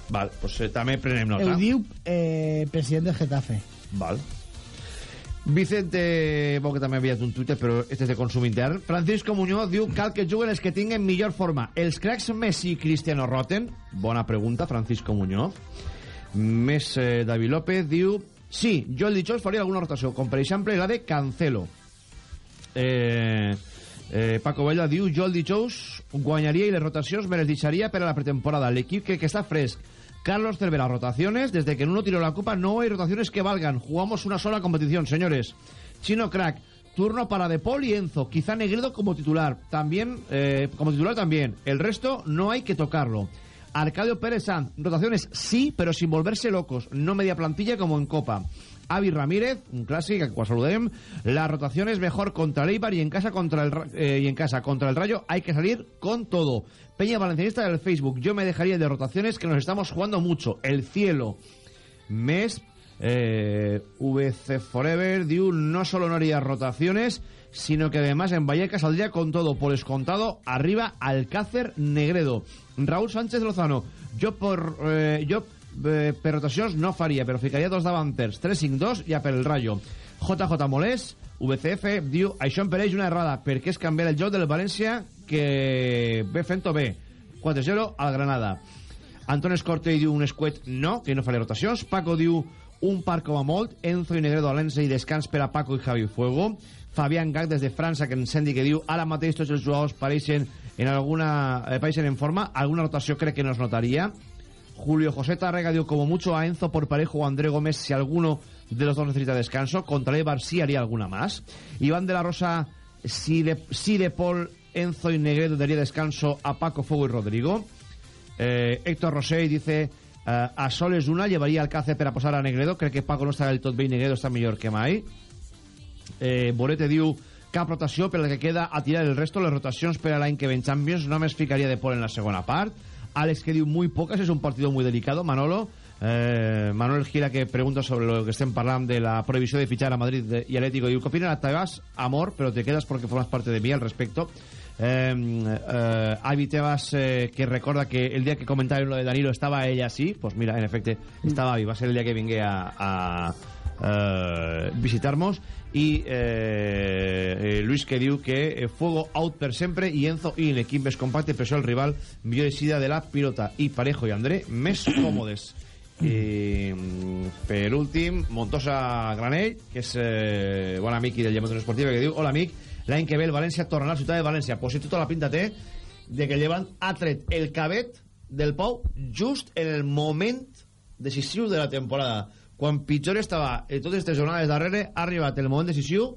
Val, pues eh, també prenem nota. Eudiu, eh, presidente del Getafe. Val. Vicente, bo que també havia un Twitter, però este és de consum intern. Francisco Muñoz diu cal que juguen els que tinguen millor forma. Els cracks Messi Cristiano roten? Bona pregunta, Francisco Muñoz. Més eh, David López diu... Sí, jo el dijous faria alguna rotació, com per exemple la de Cancelo. Eh, eh, Paco Vella diu jo el dijous guanyaria i les rotacions me les deixaria per a la pretemporada. L'equip que, que està fresc. Carlos Cervera, rotaciones. Desde que no tiró la copa no hay rotaciones que valgan. Jugamos una sola competición, señores. Chino Crack, turno para De Paul y Enzo. Quizá Negredo como titular. También, eh, como titular también. El resto no hay que tocarlo. Arcadio Pérez Sanz, rotaciones sí, pero sin volverse locos. No media plantilla como en Copa. Avi Ramírez, un clásico que cual saludem. La rotación es mejor contra el Eibar y en casa contra el eh, y en casa contra el Rayo hay que salir con todo. Peña Valencianista del Facebook, yo me dejaría de rotaciones que nos estamos jugando mucho. El cielo. Mes eh, VC Forever diu no solo no haría rotaciones, sino que además en Vallecas saldría con todo por escontado arriba Alcácer Negredo. Raúl Sánchez Lozano, yo por eh, yo per rotacions no faria, però ficaria dos davanters, 3-5-2 i a per el Rayo. JJ Molés, VCF, diu això em pareix una errada, perquè és canviar el joc del València que ve fent-ho bé. 4-0 al Granada. Anton Escorte diu un escuet no, que no faria rotacions. Paco diu un par com a molt. Enzo i Negredo a l'Ense i descans per a Paco i Javi Fuego. Fabián Gag des de França que encendi que diu ara mateix tots els jugadors pareixen en alguna eh, pareixen en forma. Alguna rotació crec que no es notaria. Julio José Tarrega diu como mucho a Enzo por parejo o André Gómez si alguno de los dos necesita descanso. Contra Eibar sí haría alguna más. Iván de la Rosa, si de, si de Paul, Enzo y Negredo daría descanso a Paco Fuego y Rodrigo. Eh, Héctor Rosell dice eh, a Soles una llevaria Alcácer per a posar a Negredo crec que Paco no està del tot bé i Negredo està millor que mai eh, Borete diu cap rotació per la que queda a tirar el resto les rotacions per a l'any que ven Champions només ficaria de Paul en la segona part Àlex que diu muy pocas es un partido muy delicado Manolo. Eh, Manuel Gira que pregunta sobre lo que estem parlant de la prohibició de fichar a Madrid de- y Atlético. Diu que opina te vas amor pero te quedas porque formas parte de mí al respecto. Eh, eh, Avi Tebas que recorda que el día que comentaron lo de Danilo estaba ella así. Pues mira en efecto estaba Avi va a ser el día que vingué a, a eh, visitar-nos i eh, eh, Luis que diu que eh, Fuego out per sempre i Enzo in, equip més compacte per això el rival millor decidida de la pilota i Parejo i André més còmodes i mm, per últim Montosa Granell que és eh, bon amic i del Llevant Esportiva que diu hola amic, l'any que ve el València tornarà a la ciutat de València pues si tota la pinta té de que el Llevant ha tret el cabet del Pau just en el moment decisiu de la temporada quan pitjor estava en totes aquestes jornades darrere ha arribat el moment decisiu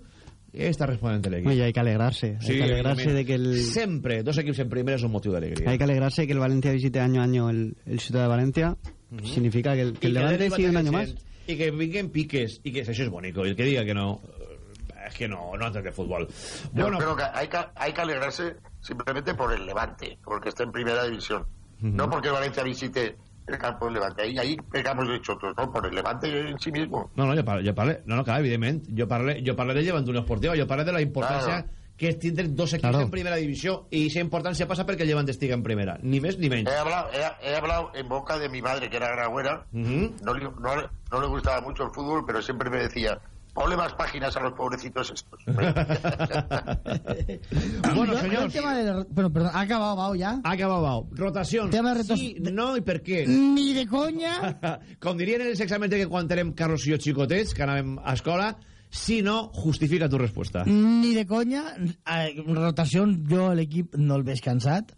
i està responent l'equip Oye, hay que alegrarse. hay que alegrarse de que el... sempre dos equips en primera és un motiu d'alegria Hay que alegrarse de que el Valencia visite año a año el, el Ciudad de Valencia. Significa que el, que el Levante sigue un año más. i que vinguin piques i que això és bonico i el que diga que no eh, es que no, no antes de fútbol Yo bueno, creo que hay, que hay que alegrarse simplemente por el Levante, porque está en primera división. No porque el Valencia visite el campo del Levante. Ahí, ahí pegamos de chotos, ¿no? Por el Levante en sí mismo. no, no, jo parle, jo parle no, no, clar, evidentment jo parle, jo parle del Llevant d'Unió Esportiva jo parle de la importància Claro. que és tindre dos equips Claro. en primera divisió i aquesta importància passa perquè el Llevant estigui en primera ni més ni menys He hablado, he, he hablado en boca de mi madre, que era gragüera. no, le, no, le- no le gustaba mucho el fútbol, pero siempre me decía, ponle más páginas a los pobrecitos estos. bueno, Yo- senyors el tema de- bueno, perdón, ha acabado Bau ya. ha acabat Bau rotacions Tema de sí, no i per què Ni de coña. com dirien en els exàmens que quan érem Carlos i jo xicotets que anàvem a escola si no, justifica tu resposta Ni de coña. Eh, rotación, yo el equipo no el ves cansat.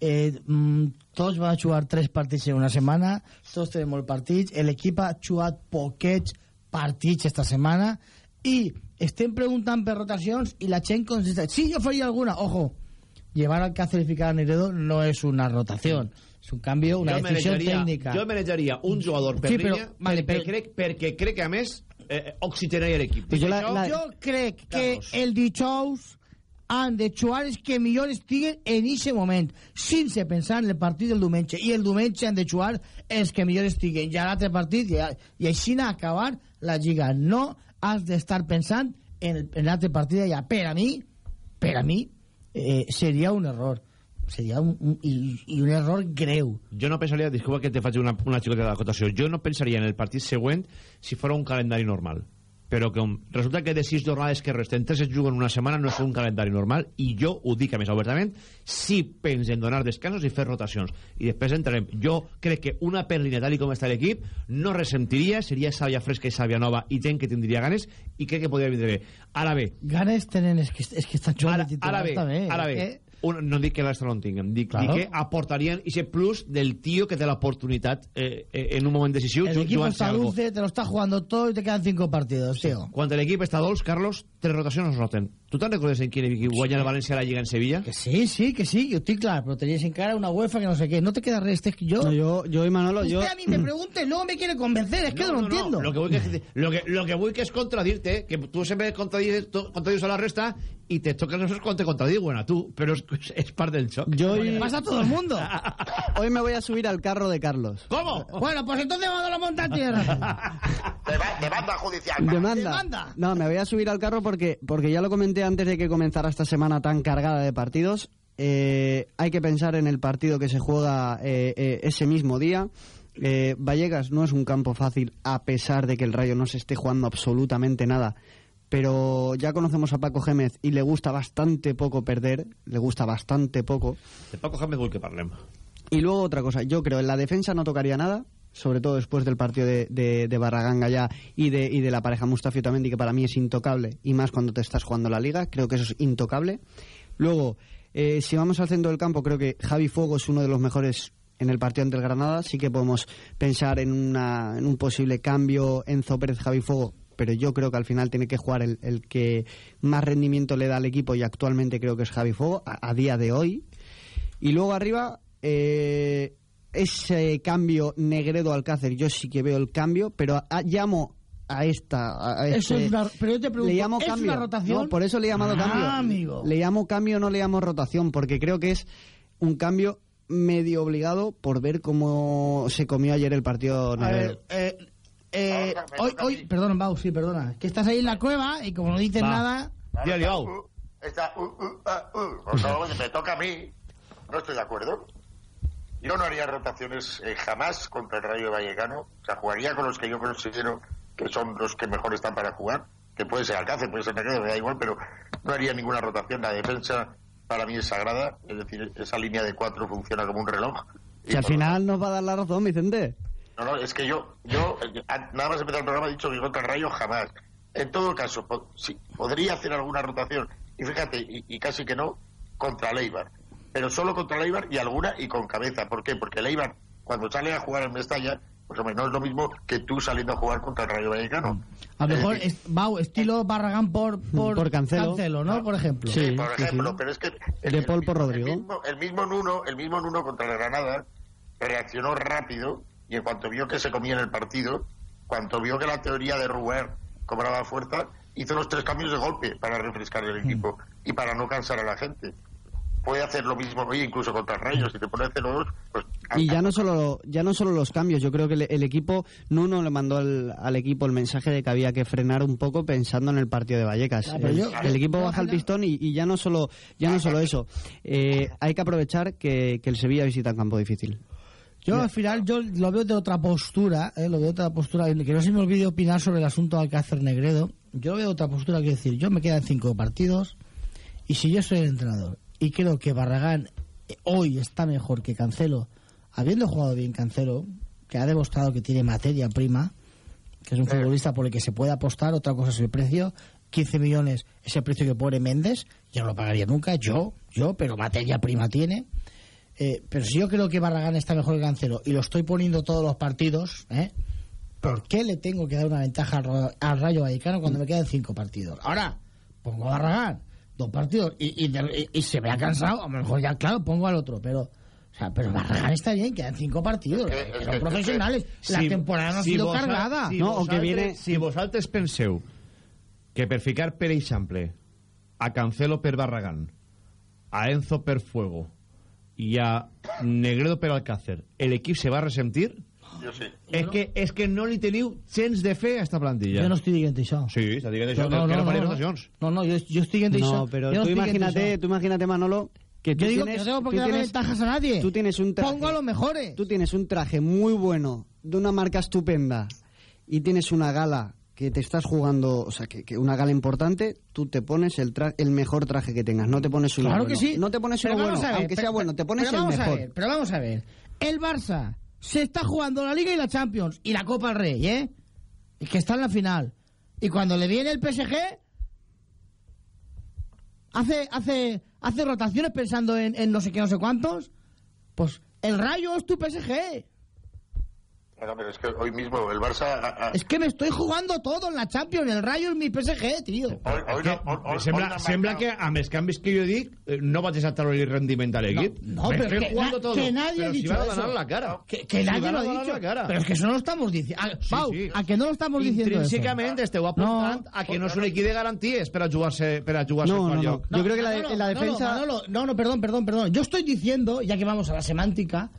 Eh, mm, tots van a jugar tres partits en una setmana, tots tenen molt partits, l'equip ha jugat poquets partits esta setmana i estem preguntant per rotacions i la gent contesta, sí, jo faria alguna, ojo, llevar al Cáceres y ficar a Negredo no es una rotación, es un cambio, una jo decisión manejaria- técnica. jo manejaria un jugador per Sí, però- línia vale, perquè, però- crec, perquè crec que a més eh, oxitenaria l'equip jo, la, jo crec que el dijous han de jugar els que millor estiguen en aquest moment, sense pensar en el partit del diumenge. I el diumenge han de jugar els que millor estiguen. Ja l'altre partit, i, i així acabar la lliga. No has d'estar pensant en, en l'altre partit ja. Per a mi, per a mi, eh, seria un error. Seria un, un, i, i un error greu. jo no pensaria, disculpa que te faig una, una xicota de acotació jo no pensaria en el partit següent si fos un calendari normal però com resulta que de sis jornades que resten tres es juguen una setmana no és un calendari normal i jo ho dic a més obertament si penso en donar descansos i fer rotacions. I després entrarem. Jo crec que una línia tal com està l'equip no ressentiria, seria sàvia fresca i sàvia nova i gent que tindria ganes i crec que podria vindre bé. Ara bé. Ganes tenen, és que, és que estan jugant ara, ara bé, també. ara és bé. Que- un, no dic que l'Astra no en tinguem dic, Claro. dic que aportarien ese plus del tío que té l'oportunitat eh, eh, en un moment decisiu El equipo está dulce, te lo está jugando todo y te quedan cinco partidos, tío. quan l'equip està dolç, Carlos, tres rotacions no es noten tu te'n recordes en quin equip guanya el València a la Lliga en Sevilla? Que sí, sí, que sí, yo estoy claro, pero tenías en cara una UEFA que no sé qué. No te queda res, es que yo... No, yo, yo y Manolo, Usted yo... a mí me pregunta y luego me quiere convencer, es que no, lo entiendo. Lo que vull que, lo que, lo que, vull que és contradir-te, que tu sempre contradius, to- contradius a la resta i te toca nosotros quan te contradiuen a tu, però és, és part del xoc. Yo Le pasa a todo el mundo. Hoy me voy a subir al carro de Carlos. ¿Cómo? Bueno, pues entonces vamos a la monta tierra. Demanda judicial. Demanda. Demanda. No, me voy a subir al carro porque, porque ya lo comenté antes de que comenzara esta semana tan cargada de partidos. Eh, hay que pensar en el partido que se juega eh, eh, ese mismo día. Vallecas no es un campo fácil a pesar de que el Rayo no se esté jugando absolutamente nada. Pero ya conocemos a Paco Gémez y le gusta bastante poco perder, le gusta bastante poco. De Paco James vull que parlem. Y luego otra cosa, yo creo en la defensa no tocaría nada, sobre todo después del partido de, de, de Barragán ya y de, y de la pareja Mustafi Otamendi, que para mí es intocable, y más cuando te estás jugando la liga, creo que eso es intocable. Luego, eh, si vamos al centro del campo, creo que Javi Fuego es uno de los mejores en el partido ante el Granada, sí que podemos pensar en, una, en un posible cambio Enzo Pérez Javi Fuego, pero yo creo que al final tiene que jugar el, el que más rendimiento le da al equipo y actualmente creo que es Javi Fuego, a- a día de hoy. Y luego arriba, eh, ese cambio Negredo Alcácer, yo sí que veo el cambio, pero a- llamo a esta. A, a Eso este- es una- pero yo te pregunto, le llamo ¿es cambio. una rotación? No, por eso le he llamado Ah, cambio. amigo. Le llamo cambio, no le llamo rotación, porque creo que es un cambio medio obligado por ver cómo se comió ayer el partido A Negredo. ver, eh, eh, hoy, hoy, perdona, Bau, sí, perdona. Que estás ahí en la cueva y como no dices Va. nada. Dale, Bau. Está, uh, uh, ah, uh. Por favor, me toca a mí. No estoy de acuerdo. Yo no haría rotaciones eh, jamás contra el Rayo Vallecano. O sea, jugaría con los que yo considero que son los que mejor están para jugar. Que puede ser Alcácer, puede ser Negredo, me da igual, pero no haría ninguna rotación. La defensa para mí es sagrada. Es decir, esa línea de cuatro funciona como un reloj. Si al final nos va a dar la razón, Vicente. No, no, es que yo, yo nada más empezar el programa he dicho que contra el Rayo jamás. En todo caso, po- sí, podría hacer alguna rotación, y fíjate, y, y casi que no, contra Leibar. Pero solo contra Leibar y alguna y con cabeza. ¿Por qué? Porque Leibar, cuando sale a jugar en Mestalla, pues hombre, no es lo mismo que tú saliendo a jugar contra el Rayo Vallecano. A lo mejor, decir, es, Bau, estilo Barragán por, por, Por Cancelo. ¿no? Por ejemplo. Sí, por ejemplo, pero es que el, De el Paul por mismo- Rodrigo. El mismo, el mismo Nuno, el mismo Nuno contra la Granada reaccionó rápido y en cuanto vio que se comía en el partido, cuando vio que la teoría de Ruber cobraba fuerza, hizo los tres cambios de golpe para refrescar el equipo y para no cansar a la gente. Puede hacer lo mismo hoy incluso contra el Rayo, si te pone 0-2, pues Y ya no solo ya no solo los cambios, yo creo que el, el equipo Nuno le mandó al, al equipo el mensaje de que había que frenar un poco pensando en el partido de Vallecas. Ah, el, yo- el equipo baja el pistón y, y ya no solo ya no solo eso, Eh, hay que aprovechar que, que el Sevilla visita un campo difícil. Yo al final yo lo veo de otra postura, ¿eh? lo veo de otra postura, que no se me olvide opinar sobre el asunto de Alcácer Negredo. Yo lo veo de otra postura, que decir, yo me quedan cinco partidos y si yo soy el entrenador y creo que Barragán eh, hoy está mejor que Cancelo, habiendo jugado bien Cancelo, que ha demostrado que tiene materia prima, que es un futbolista por el que se puede apostar, otra cosa es el precio, 15 millones es el precio que pone Méndez, yo no lo pagaría nunca, yo, yo, pero materia prima tiene. Eh, pero si yo creo que Barragán está mejor que Cancelo y lo estoy poniendo todos los partidos, ¿eh? ¿por qué le tengo que dar una ventaja al Rayo Vallecano cuando me quedan cinco partidos? Ahora, pongo a Barragán dos partidos y, y, de- y- y se me ha cansado, a lo mejor ya, claro, pongo al otro, pero... O sea, pero Barragán está bien, quedan cinco partidos. Es que- es son que- profesionales. La Si- temporada no ha si sido cargada. Si No, o que vosaltres- viene- Si vosaltres penseu que per ficar, per exemple, a Cancelo per Barragán, a Enzo per Fuego i a Negredo per Alcácer, l'equip se va ressentir, yo sí. és que, és que no li teniu gens de fe a esta plantilla. Jo no estic dient això. Sí, està dient això, No, no, que, no, no, no. No, no, yo, yo estoy diciendo eso. No, estoy diciendo imagínate, tú imagínate Manolo que tú Yo digo tienes, que no tengo por tú qué darle tienes- ventajas a nadie. Tú tienes un traje, Pongo a los mejores. Tú tienes un traje muy bueno de una marca estupenda y tienes una gala que te estás jugando, o sea, que, que una gala importante, tú te pones el tra- el mejor traje que tengas, no te pones uno Claro bueno. que sí. No te pones uno Pero bueno, vamos a ver, aunque sea pero- bueno, te pones pero el vamos mejor. A ver, pero vamos a ver. El Barça se está jugando la Liga y la Champions y la Copa Rey, ¿eh? Y que está en la final. Y cuando le viene el PSG, hace, hace, hace rotaciones pensando en, en no sé qué, no sé cuántos. Pues el Rayo es tu PSG. Pero es que hoy mismo el Barça... ha- ha- Es que me estoy jugando todo en la Champions. El Rayo es mi PSG, tío. hoy, hoy Que, no- hoy- sembla, hoy no sembla que amb els canvis que jo dic eh, no vaig a treure el rendiment a l'equip. No, no, Me pero estoy que, jugando na- todo. que nadie pero ha si dicho van a eso. ganar la cara. Que, que Si nadie lo a ha dicho. la cara. Pero es que eso no lo estamos diciendo. A, Sí, Pau, sí. a que no lo estamos diciendo eso. Intrínsecament esteu apuntant a que no és un equip de garanties per a jugar-se per a jugar-se No, en no, no. Yo creo que la, en la defensa... No, no, perdón, perdón, perdón. Yo estoy diciendo, ya que vamos a la semántica,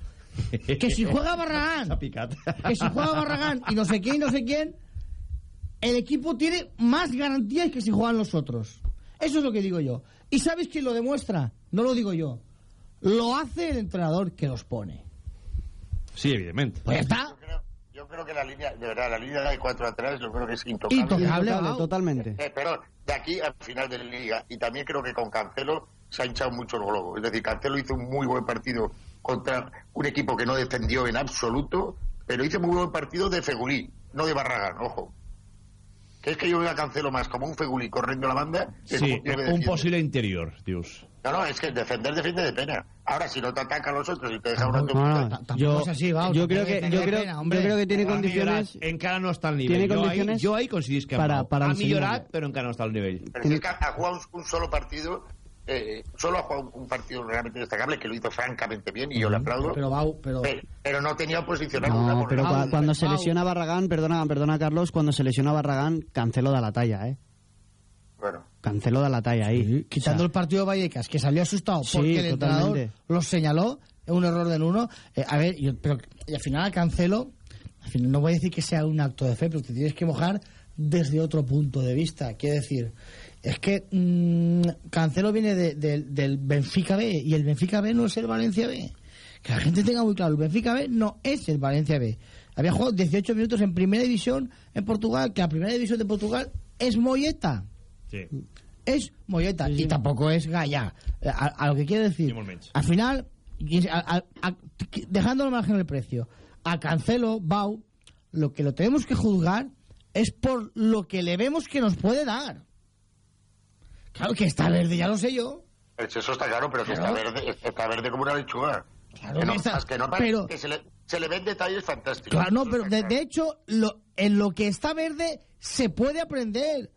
que si juega Barragán, que si juega Barragán y no sé quién y no sé quién, el equipo tiene más garantías que si juegan los otros. Eso es lo que digo yo. ¿Y sabes quién lo demuestra? No lo digo yo. Lo hace el entrenador que los pone. Sí, evidentment. Pues ya está. Yo creo, yo creo que la línea, de verdad, la línea de cuatro atrás, yo creo que es intocable. Intocable, totalmente. Eh, pero de aquí al final de la liga, y también creo que con Cancelo se ha hinchado mucho el globo. Es decir, Cancelo hizo un muy buen partido contra un equipo que no defendió en absoluto, pero hizo muy buen partido de Fegulí, no de Barragán, ojo. Que es que yo veo a Cancelo más como un Fegulí corriendo la banda que Sí, como un posible interior, dius. No, no, es que defender defiende de pena. Ahora, si no te atacan los otros y te dejan una No, no, Tampoco yo, es así, Pau, yo creo que yo creo, pena, yo hombre. creo que tiene condiciones millorat, encara no està al nivell. Tiene jo, condiciones ahí, jo ahí coincidís que para- para ha enseñar. millorat, però encara no està al nivell. Pero es que ha jugado un, un solo partido, eh, solo ha jugado un, un partido realmente destacable que lo hizo francamente bien y yo le aplaudo. Pero, Bau, pero... Pe- pero no tenía oposición alguna. No, pero cuando se lesiona Barragán, perdona, perdona Carlos, cuando se lesiona Barragán, Cancelo da la talla, ¿eh? Bueno, Cancelo da la talla ahí. Quitando el partido de Vallecas, que salió asustado Sí, porque el entrenador totalmente. los señaló, es un error del uno. Eh, a ver, yo, pero y al final Cancelo, al final, no voy a decir que sea un acto de fe, pero te tienes que mojar desde otro punto de vista. Quiero decir, es que mm, Cancelo viene de- de- del Benfica B y el Benfica B no es el Valencia B. Que la gente tenga muy claro, el Benfica B no es el Valencia B. Había jugado 18 minutos en primera división en Portugal, que la primera división de Portugal es Molleta. Es Molleta y tampoco es Gaya. A, a lo que quiero decir, al final, y- a- a- a- dejando al margen el precio, a Cancelo, Bau, lo que lo tenemos que juzgar es por lo que le vemos que nos puede dar. Claro que está verde, ya lo sé yo. Eso está claro, pero que Claro. está verde, está verde como una lechuga. Claro que no, que está- es que no pero- que se le, se le ven detalles fantásticos. Claro, no, pero de, de hecho, lo, en lo que está verde se puede aprender.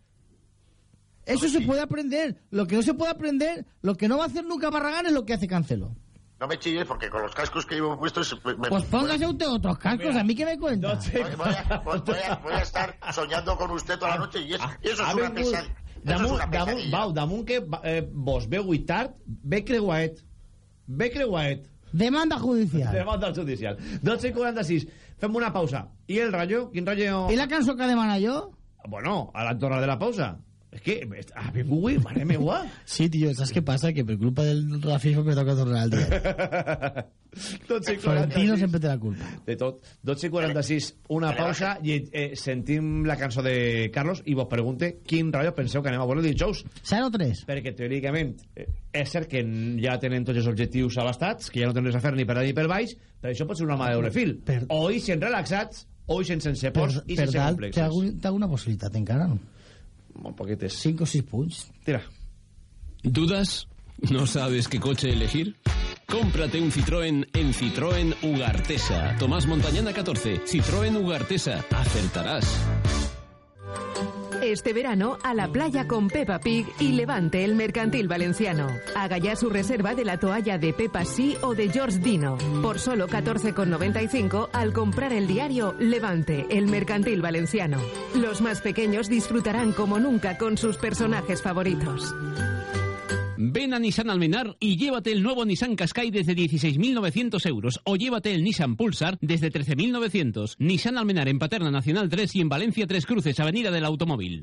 Eso se puede aprender. Lo que no se puede aprender, lo que no va a hacer nunca Barragán es lo que hace Cancelo. No me chilles porque con los cascos que llevo puestos... me- Pues póngase usted otros cascos, a mí que me cuenta. Voy, voy a, voy- a- voy a estar soñando con usted toda la noche y, es- y eso es Ha una pesadilla. Damunt, damunt. Bau, damunt que eh, vos veu i tard, ve creuaet. Ve creuaet. Demanda judicial. Demanda judicial. 12 i 46. Fem una pausa. I el Rayo? Quin Rayo? ¿Y la canción que demana yo? Bueno, a la torre de la pausa. Es que ha vingut avui, mare meua. Sí, tío, ¿sabes qué pasa? Que por culpa del racismo me toca tornar al día. 12 i Florentino 46. siempre te la culpa. De tot. 12 i 46, una pausa i eh, sentim la cançó de Carlos i vos pregunte quin Rayo penseu que anem a veure el dijous. 0-3. Perquè teòricament eh, és cert que ja tenen tots els objectius abastats, que ja no tenen res a fer ni per dalt ni per baix, però això pot ser una mà de fil. O ixen relaxats, o ixen sense pors i Per sense dalt, té complexes. algun- té alguna possibilitat encara, no? Un poquetes. 5 o 6 punts. Tira. ¿Dudas? ¿No sabes qué coche elegir? Cómprate un Citroën en Citroën Ugartesa. Tomás Montañana 14. Citroën Ugartesa. Acertarás. Este verano a la playa con Peppa Pig y Levante el Mercantil Valenciano. Haga ya su reserva de la toalla de Peppa Sí o de George Dino. Por solo 14,95 al comprar el diario Levante el Mercantil Valenciano. Los más pequeños disfrutarán como nunca con sus personajes favoritos. Ven a Nissan Almenar y llévate el nuevo Nissan Qashqai desde 16.900 euros o llévate el Nissan Pulsar desde 13.900. Nissan Almenar en Paterna Nacional 3 y en Valencia 3 Cruces, Avenida del Automóvil.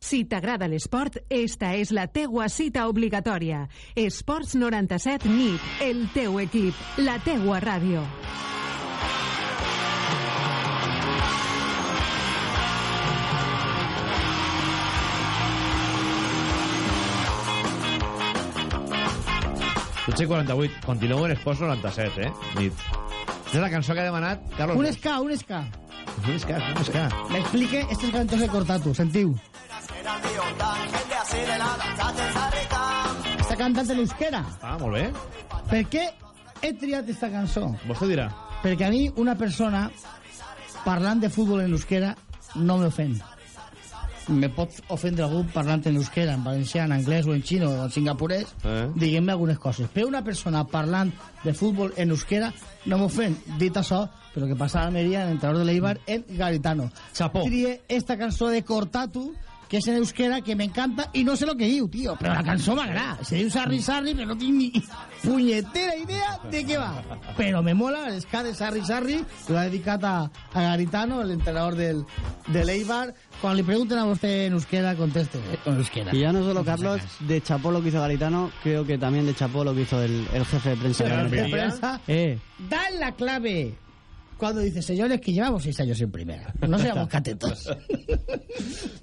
Si t'agrada l'esport, esta és la teua cita obligatòria. Esports 97 NIT, el teu equip, la teua ràdio. Potser 48. Continueu en Esports 97, eh? Nit. Esta és la cançó que ha demanat Carlos. Un ska, un ska. Un ska, un ska. Me explique, este es cantos de Cortatu, sentiu. Està cantant en euskera. Ah, molt bé. Per què he triat esta cançó? Vostè dirà. Perquè a mi una persona parlant de futbol en euskera no me ofèn. Me pot ofendre algú parlant en euskera, en valencià, en anglès o en xino o en singapurès, Eh? diguem-me algunes coses. Però una persona parlant de futbol en euskera no m'ofèn. Dit això, però que passa a Almeria, en l'entrenador de l'Eibar, en Garitano. Chapó. Trie esta cançó de Cortatu, que és en euskera, que m'encanta, i no sé lo que diu, tio, però la cançó m'agrada. Se diu Sarri Sarri, però no tinc ni punyetera idea de què va. Però me mola el ska de Sarri Sarri, que l'ha dedicat a, a Garitano, el entrenador del, de l'Eibar. Quan li pregunten a vostè en euskera, conteste en euskera. Y ya no solo Carlos, de chapó lo que hizo Garitano, creo que también de chapó lo que hizo el, el jefe de prensa. De prensa. Eh, Dan la clave cuando dice, señores, que llevamos seis años en primera. No seamos catetos.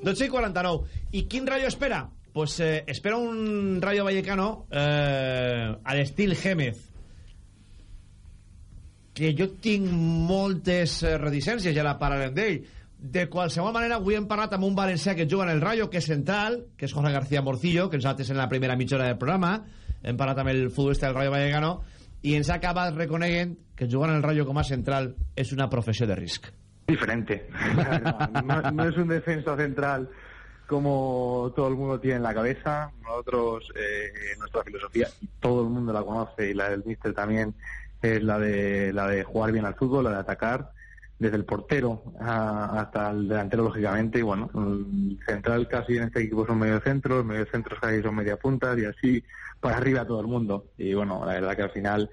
12 i 49. I quin Rayo espera? Pues eh, espera un Rayo Vallecano eh, a l'estil Gémez que jo tinc moltes eh, reticències, ja la parlarem d'ell. De qualsevol manera, avui hem parlat amb un valencià que juga en el Rayo, que és central, que és Jorge García Morcillo, que atès en la primera mitja hora del programa. Hem parlat amb el futbolista del Rayo Vallecano i ens acabat reconeguen que jugar en el Rayo com a central és una professió de risc. Diferente. No, no es un defensa central como todo el mundo tiene en la cabeza. Nosotros, eh, nuestra filosofía, y todo el mundo la conoce y la del míster también, es la de, la de jugar bien al fútbol, la de atacar, desde el portero a- hasta el delantero, lógicamente. Y bueno, el central casi en este equipo son medio centros, medio centros casi son media puntas y así para arriba todo el mundo. Y bueno, la verdad que al final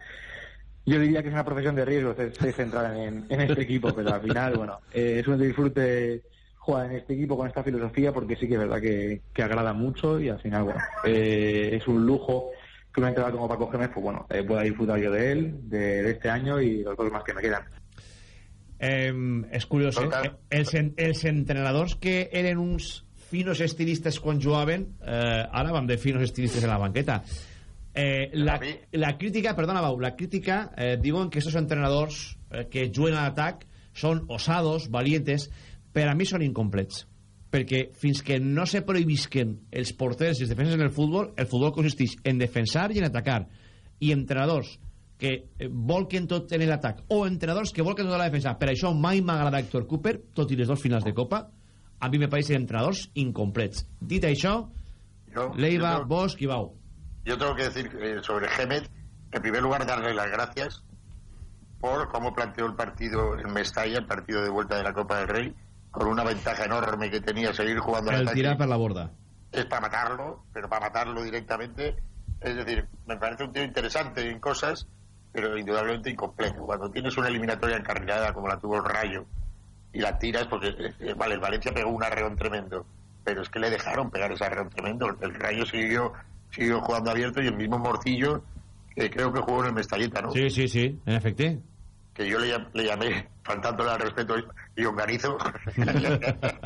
yo diría que es una profesión de riesgo ser central en, en este equipo, pero al final, bueno, eh, es un disfrute jugar en este equipo con esta filosofía porque sí que es verdad que, que agrada mucho y al final, bueno, eh, es un lujo que una entrada como Paco Gémez, pues bueno, eh, pueda disfrutar yo de él, de, de este año y los dos más que me quedan. Eh, és curiós, eh? Els, en- els entrenadors que eren uns finos estilistes quan jugaven, eh, ara van de finos estilistes en la banqueta. Eh, la, la crítica, perdona, Bau, la crítica, eh, diuen que estos entrenadors eh, que juguen a l'atac són osados, valientes, per a mi són incomplets. Perquè fins que no se prohibisquen els porters i els defenses en el futbol, el futbol consisteix en defensar i en atacar. I entrenadors que eh, volquen tot en l'atac o entrenadors que volquen tota la defensa. Per això mai m'agrada Héctor Cooper, tot i les dues finals de Copa. A mi me pareixen entrenadors incomplets. Dit això, Yo- Leiva, yo- Bosch i Bau. Yo tengo que decir eh, sobre Gémez, en primer lugar, darle las gracias por cómo planteó el partido en Mestalla, el partido de vuelta de la Copa del Rey, con una ventaja enorme que tenía seguir jugando al El ataque. tirar per la borda. Es para matarlo, pero para matarlo directamente. Es decir, me parece un tío interesante en cosas, pero indudablemente incompleto. Cuando tienes una eliminatoria encarrilada como la tuvo el Rayo y la tiras, porque eh, vale, el Valencia pegó un arreón tremendo, pero es que le dejaron pegar ese arreón tremendo. El Rayo siguió, siguió jugando abierto y el mismo Morcillo, que creo que jugó en el Mestalleta, ¿no? Sí, sí, sí, en efecte. Que yo le, llam- le llamé, faltándole al respeto, y organizo.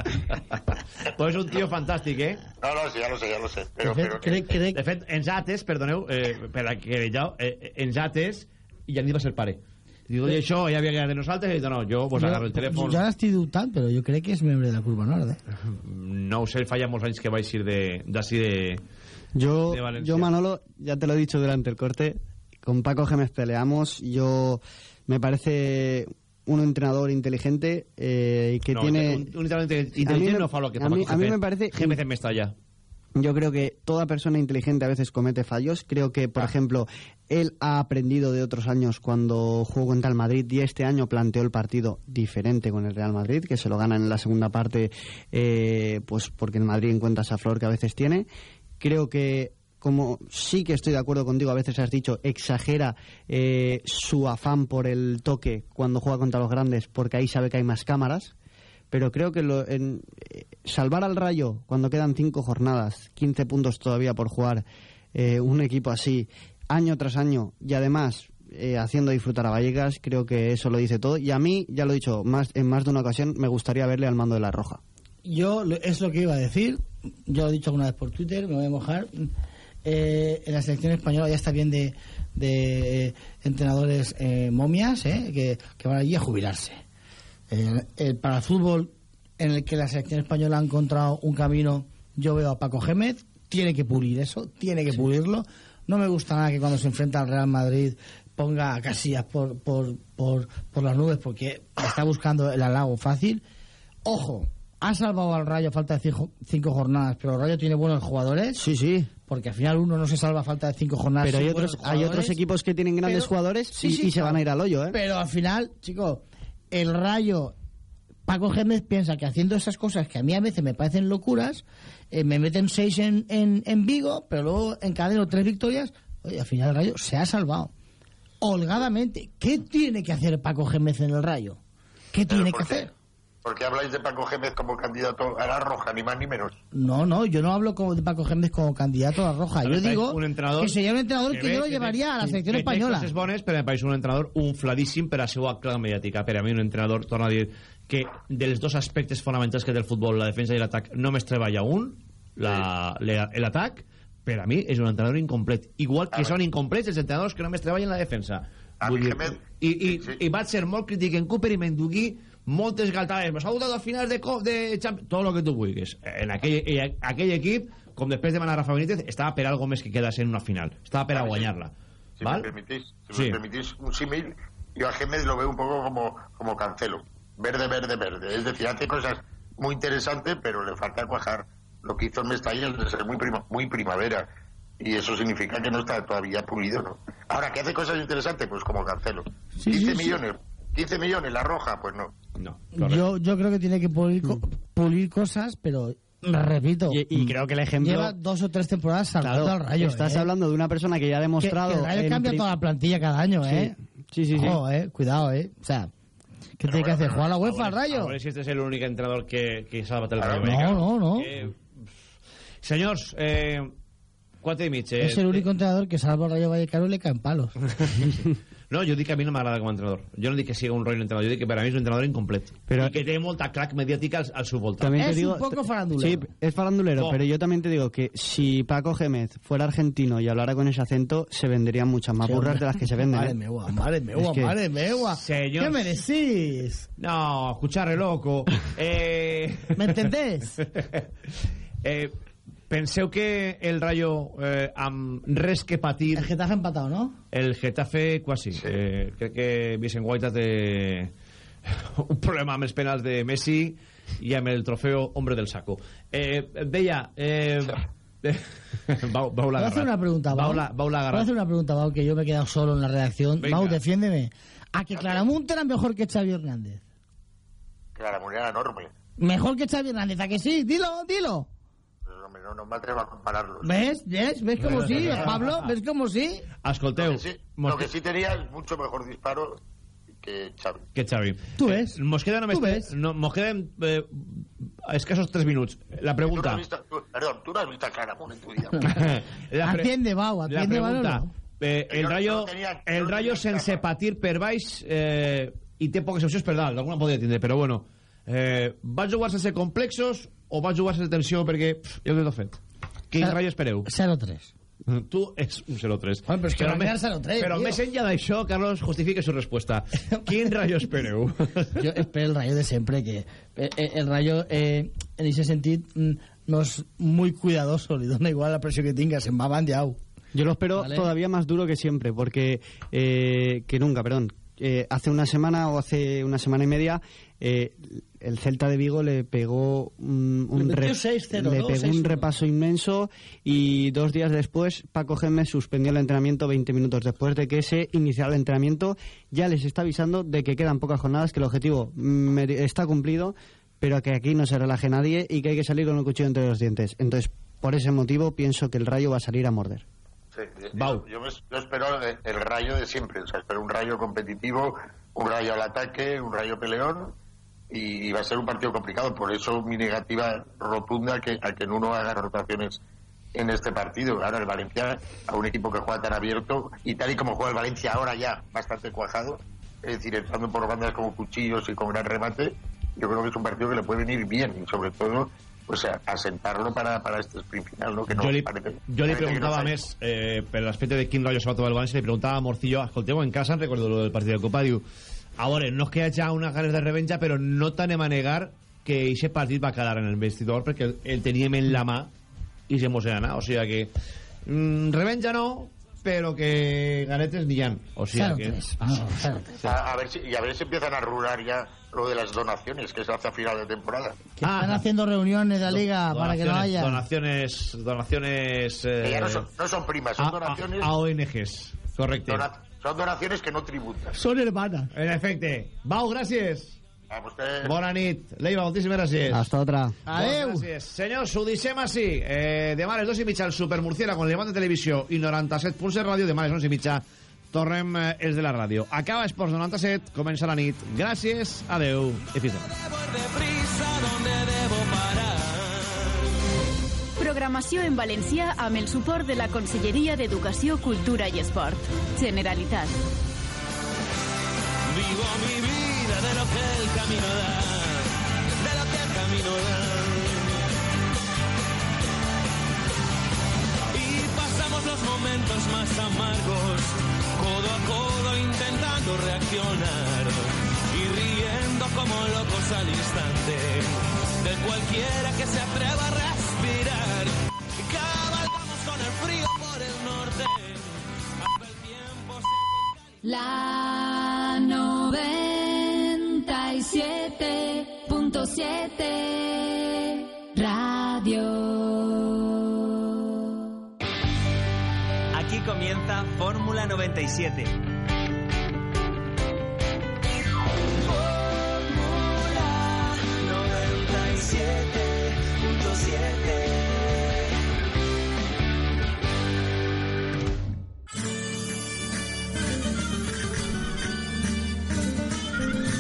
Pues un tio fantàstic, eh? No, no, sí, ya lo sé, ya lo sé. Pero, de, pero fet, de fet, ens ha atès, perdoneu, eh, per a que veieu, eh, ens i ja va ser pare. Diu, oye, això ja havia quedat de nosaltres, i dic, no, jo pues, agarro el telèfon. Jo ara estic dubtant, però jo crec que és membre de la Curva Nord, eh? No ho sé, fa ja molts anys que vaig ir de- d'ací de, Yo, de Valencia. yo, Manolo, ya te lo he dicho durante el corte, con Paco Gémez peleamos. Yo me parece un entrenador inteligente eh, y que no, tiene... Un, un entrenador A mí no fa lo que a mí- a mí Gémez. me parece- Gémez en Mestalla. Yo creo que toda persona inteligente a veces comete fallos. Creo que, Ah. por ejemplo, él ha aprendido de otros años cuando jugó contra el Madrid y este año planteó el partido diferente con el Real Madrid, que se lo ganan en la segunda parte, eh, pues porque el Madrid encuentra esa flor que a veces tiene. Creo que como sí que estoy de acuerdo contigo, a veces has dicho, exagera eh, su afán por el toque cuando juega contra los grandes, porque ahí sabe que hay más cámaras. Pero creo que lo- en, eh, salvar al Rayo cuando quedan cinco jornadas, 15 puntos todavía por jugar, eh, un equipo así, año tras año, y además eh, haciendo disfrutar a Vallecas, creo que eso lo dice todo. Y a mí, ya lo he dicho más, en más de una ocasión, me gustaría verle al mando de la Roja. Yo es lo que iba a decir. Yo lo he dicho alguna vez por Twitter, me voy a mojar. Eh, en la selección española ya está bien de, de eh, entrenadores momias que, que van allí a jubilarse. Eh, eh, para el fútbol en el que la selección española ha encontrado un camino, yo veo a Paco Gémez, tiene que pulir eso, tiene que pulirlo. No me gusta nada que cuando se enfrenta al Real Madrid ponga a Casillas por, por, por, por las nubes porque está buscando el halago fácil. Ojo, ha salvado al Rayo a falta de cinco, cinco jornadas, pero el Rayo tiene buenos jugadores. Sí, sí. Porque al final uno no se salva a falta de cinco jornadas. Pero hay otros, hay equipos que tienen grandes Pero- jugadores Sí, y, sí, y se van a ir al hoyo, ¿eh? Pero al final, chicos, el Rayo, Paco Gémez piensa que haciendo esas cosas que a mí a veces me parecen locuras, eh, me meten seis en, en, en Vigo, pero luego encadeno tres victorias, oye, al final el Rayo se ha salvado. Holgadamente. ¿Qué tiene que hacer Paco Gémez en el Rayo? ¿Qué tiene que hacer? Porque habláis de Paco Gémez como candidato a la roja, ni más ni menos. No, no, yo no hablo como de Paco Gémez como candidato a la roja. Yo me digo un entrenador que sería un entrenador que, ve- yo lo llevaría a la selección que española. coses bones, però me pareix un entrenador unfladíssim per a seva clara mediàtica. Per a mi un entrenador, torna a dir, que dels dos aspectes fonamentals que té el futbol, la defensa i l'atac, només treballa un, la- la- l'atac, per a mi és un entrenador incomplet. Igual que són incomplets els entrenadors que només treballen la defensa. Vull dir, i, i, i vaig ser molt crític en Cooper i m'enduguí moltes galtades. M'ha saludat a finals de, co- de Champions, tot el que tu vulguis. En aquell, en aquell equip, com després de manar Rafa Benítez, estava per algo més que quedar-se en una final. Estava per a guanyar-la. Si ¿Val? me permitís, si Sí. me permitís un símil, yo a Gémez lo veo un poco como, como Cancelo. verde, verde, verde. Es decir, hace cosas muy interesantes, pero le falta cuajar. Lo que hizo en Mestalla es de ser muy, prima- muy primavera. Y eso significa que no está todavía pulido, ¿no? Ahora, ¿que hace cosas interesantes? Pues como Cancelo. 15 millones. 15 millones, la roja, pues no. No. Yo, yo creo que tiene que pulir, co- pulir cosas, pero repito. Y, y creo que el ejemplo... Lleva dos o tres temporadas saltando Claro, al rayo. estás ¿eh? hablando de una persona que ya ha demostrado... Que, el rayo cambia toda la plantilla cada año, Sí. ¿eh? Sí, sí, sí. Ojo, eh. Cuidado, ¿eh? O sea, ¿qué tiene que hacer? ¿Jugar a la UEFA al rayo? A veure si este és l'únic entrenador que, que batre el Rayo no, no, no. Eh, senyors, eh, quatre i mig. Eh, Es el único entrenador que salva al Rayo Vallecano y le caen palos. No, jo dic que a mi no m'agrada com a entrenador. Jo no dic que sigui un rotllo entrenador, jo dic que per a mi és un entrenador incomplet. Pero- I que té molta clac mediàtica al, al seu voltant. También te Es digo, un poco farandulero. Sí, es farandulero, Oh. pero yo también te digo que si Paco Gémez fuera argentino y hablara con ese acento, se venderían muchas más Sí, burras hombre. de las que se venden. Madre ¿eh? meua, madre meua, Es que- madre meua. Señor- ¿Qué me decís? No, escuchar loco. Eh... ¿Me entendés? eh, penseu que el Rayo, eh, amb res que patir... El Getafe ha empatado, ¿no? El Getafe quasi. Sí. Eh, crec que Vicent Guaita té un problema amb els penals de Messi i amb el trofeo hombre del saco. Eh, deia... Eh, Bau, Bau Voy a hacer una pregunta, Bau. Bau la- Bau Voy a l'agarrat. hacer una pregunta, Bau, que yo me he quedado solo en la redacción. Venga. Bau, defiéndeme. ¿A que Claramunt era mejor que Xavi Hernández? La era enorme. Mejor que Xavi Hernández, ¿a que sí? Dilo, dilo. Hombre, no, no me atrevo a compararlos. ¿Ves? ¿Ves? ¿Ves cómo sí, Pablo? ¿Ves cómo sí? Escolteu, Lo que, sí, lo que sí tenía es mucho mejor disparo que Xavi. que Xavi. Tu ves? Mos queda només... Tu ves? No, mos queden eh, escasos 3 minuts. La Tú no pregunta... has visto, tú- perdón, tú no has visto a Claramunt en tu vida. la pre- Atiende, Bau, La atiende, pregunta, eh, el Yo- Rayo, el yo Rayo sense patir per baix eh, i té poques opcions per dalt, d'alguna podria tindre, però bueno, eh, va jugar sense complexos o va jugar sense tensió perquè pff, ja ho tot fet. Quin Zero- Rayo espereu? 0-3. Tu ets un 0-3. Home, però és va més- quedar 0-3, però més enllà d'això, Carlos, justifique su respuesta. Quin Rayo espereu? Yo espero el rayo de siempre, que eh, eh, el rayo eh, en ese sentido mm, no es muy cuidadoso, le da igual la presión que tenga, se va bandeado. Yo lo espero Vale. todavía más duro que siempre, porque eh, que nunca, perdón. Eh, hace una semana o hace una semana y media eh, el Celta de Vigo le pegó un, un Le metió re- 6-0, le ¿no? pegó un 6-1. repaso inmenso y dos días después Paco Gémez suspendió el entrenamiento 20 minutos después de que se iniciara el entrenamiento ya les está avisando de que quedan pocas jornadas que el objetivo está cumplido pero que aquí no se relaje nadie y que hay que salir con el cuchillo entre los dientes entonces por ese motivo pienso que el Rayo va a salir a morder Sí. Yo, yo espero el, el rayo de siempre, o sea, espero un rayo competitivo, un rayo al ataque, un rayo peleón y, va a ser un partido complicado. Por eso mi negativa rotunda a que, a que Nuno haga rotaciones en este partido. Ahora el Valencia, a un equipo que juega tan abierto y tal y como juega el Valencia ahora ya bastante cuajado, es decir, entrando por bandas como cuchillos y con gran remate, yo creo que es un partido que le puede venir bien y sobre todo pues a, asentarlo para, para este sprint final, ¿no? Que no jo li, parece- jo li no preguntava sabe. més eh, per l'aspecte de quin rotllo se va trobar el València li preguntava a Morcillo, escolteu, en casa em recordo lo del partit de Copa, diu a veure, no és que hi hagi unes ganes de revenja però no t'anem a negar que aquest partit va quedar en el vestidor perquè el, teníem en la mà i se mos anar, o sigui que mm, revenja no però que ganetes n'hi ha o sigui que A, a ver si, y a ver si empiezan a rular ya lo de las donaciones que se hace a final de temporada. Que están haciendo reuniones de la liga para que no haya. donaciones donaciones eh, Que ya no son, no son primas, son a, donaciones, a, a ONGs correcte dona- son donaciones que no tributan. Son hermanas. en efecte Bau, gràcies A usted... Bona nit. Leiva, moltíssimes gràcies. hasta otra. Moltes gràcies. Senyors, ho deixem així. Eh, demà a les 2 i mitja el Supermurciela con el Levante Televisió i 97.7 Ràdio. Demà a les 11 i mitja tornem eh, els de la ràdio. Acaba Esports 97, comença la nit. Gràcies, adeu i fins demà. Programació en valencià amb el suport de la Conselleria d'Educació, Cultura i Esport. Generalitat. Vivo mi vida de lo que el camino da, de lo que el camino da. Y pasamos los momentos más amargos, codo a codo intentando reaccionar y riendo como locos al instante de cualquiera que se atreva a respirar frío por el norte. El tiempo. La 97.7 Radio. Aquí comienza Fórmula 97. Siete punto siete